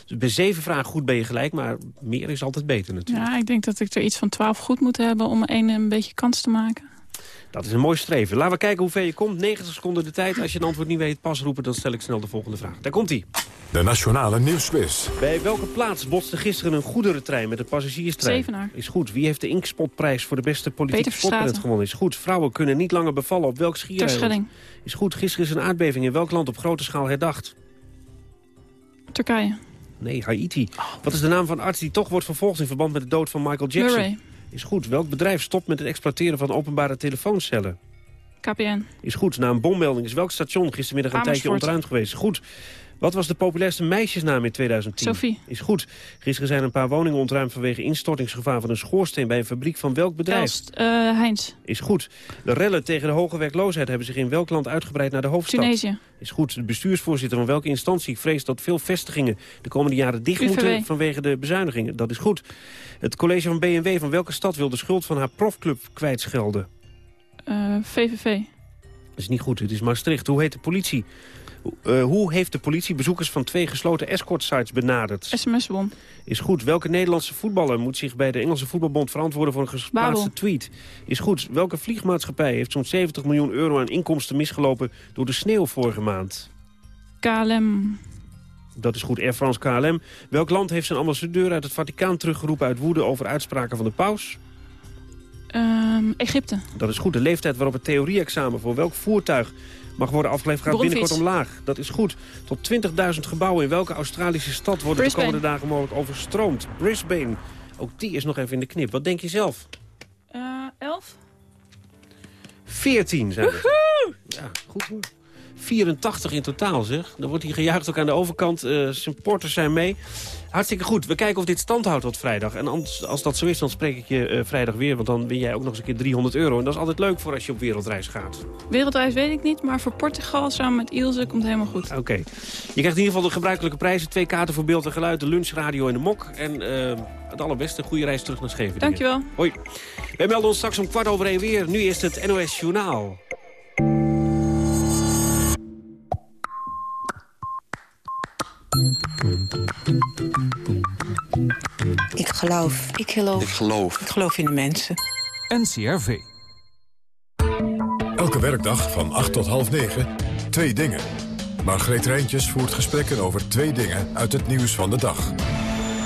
Dus bij zeven vragen goed ben je gelijk, maar meer is altijd beter natuurlijk.
Ja, ik denk dat ik er iets van 12 goed moet hebben om één een beetje kans te maken.
Dat is een mooi streven. Laten we kijken hoe ver je komt. 90 seconden de tijd. Als je een antwoord niet weet, pas roepen. Dan stel ik snel de volgende vraag. Daar komt hij.
De Nationale Nieuwsquiz.
Bij welke plaats botste gisteren een goederentrein met een passagierstrein?
Zevenaar.
Is goed. Wie heeft de Inkspotprijs voor de beste politieke spotprint gewonnen? Is goed. Vrouwen kunnen niet langer bevallen op welk schiereiland? Is goed. Gisteren is een aardbeving in welk land op grote schaal herdacht?
Turkije.
Nee, Haiti. Wat is de naam van arts die toch wordt vervolgd in verband met de dood van Michael Jackson?
Murray.
Is goed. Welk bedrijf stopt met het exploiteren van openbare telefooncellen?
KPN.
Is goed. Na een bommelding is welk station gistermiddag een tijdje ontruimd geweest? Goed. Wat was de populairste meisjesnaam in 2010?
Sophie.
Is goed. Gisteren zijn een paar woningen ontruimd vanwege instortingsgevaar van een schoorsteen bij een fabriek van welk bedrijf?
Elst, uh, Heinz.
Is goed. De rellen tegen de hoge werkloosheid hebben zich in welk land uitgebreid naar de hoofdstad?
Tunesië.
Is goed. De bestuursvoorzitter van welke instantie vreest dat veel vestigingen de komende jaren dicht
UVW.
moeten vanwege de bezuinigingen? Dat is goed. Het college van BMW van welke stad wil de schuld van haar profclub kwijtschelden?
Uh, VVV.
Dat is niet goed. Het is Maastricht. Hoe heet de politie? Uh, hoe heeft de politie bezoekers van twee gesloten escort-sites benaderd?
SMS-bom.
Is goed. Welke Nederlandse voetballer moet zich bij de Engelse voetbalbond verantwoorden voor een gesplaatste
Babel.
tweet? Is goed. Welke vliegmaatschappij heeft zo'n 70 miljoen euro aan inkomsten misgelopen door de sneeuw vorige maand?
KLM.
Dat is goed. Air France KLM. Welk land heeft zijn ambassadeur uit het Vaticaan teruggeroepen uit woede over uitspraken van de paus?
Um, Egypte.
Dat is goed. De leeftijd waarop het theorie-examen voor welk voertuig mag worden afgeleverd gaat binnenkort omlaag. Dat is goed. Tot 20.000 gebouwen in welke Australische stad worden
Brisbane.
de komende dagen mogelijk overstroomd? Brisbane. Ook die is nog even in de knip. Wat denk je zelf?
Uh, elf.
14 zijn het. Ja, goed hoor. 84 in totaal, zeg. Dan wordt hier gejuicht ook aan de overkant. Uh, supporters zijn mee. Hartstikke goed. We kijken of dit stand houdt tot vrijdag. En anders, als dat zo is, dan spreek ik je uh, vrijdag weer. Want dan win jij ook nog eens een keer 300 euro. En dat is altijd leuk voor als je op wereldreis gaat.
Wereldreis weet ik niet, maar voor Portugal samen met Ilse komt helemaal goed.
Oké. Okay. Je krijgt in ieder geval de gebruikelijke prijzen. Twee kaarten voor beeld en geluid, de lunchradio en de mok. En uh, het allerbeste, goede reis terug naar Scheveningen.
Dankjewel.
Hoi. Wij melden ons straks om kwart over één weer. Nu is het NOS Journaal.
Ik geloof. Ik geloof.
Ik geloof.
Ik geloof in de mensen.
NCRV.
Elke werkdag van 8 tot half 9. Twee dingen. Margreet Rijntjes voert gesprekken over twee dingen uit het nieuws van de dag.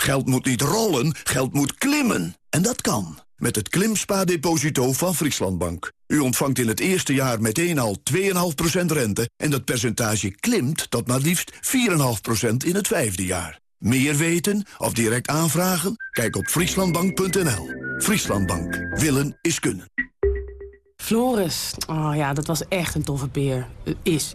Geld moet niet rollen, geld moet klimmen. En dat kan. Met het Klimspa-deposito van Frieslandbank. U ontvangt in het eerste jaar meteen al 2,5% rente... en dat percentage klimt tot maar liefst 4,5% in het vijfde jaar. Meer weten of direct aanvragen? Kijk op frieslandbank.nl. Frieslandbank. Willen is kunnen.
Floris. Oh ja, dat was echt een toffe peer. Is.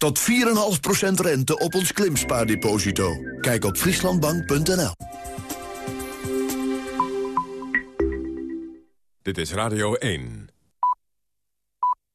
Tot 4,5% rente op ons klimspaardeposito. Kijk op frieslandbank.nl.
Dit is Radio 1.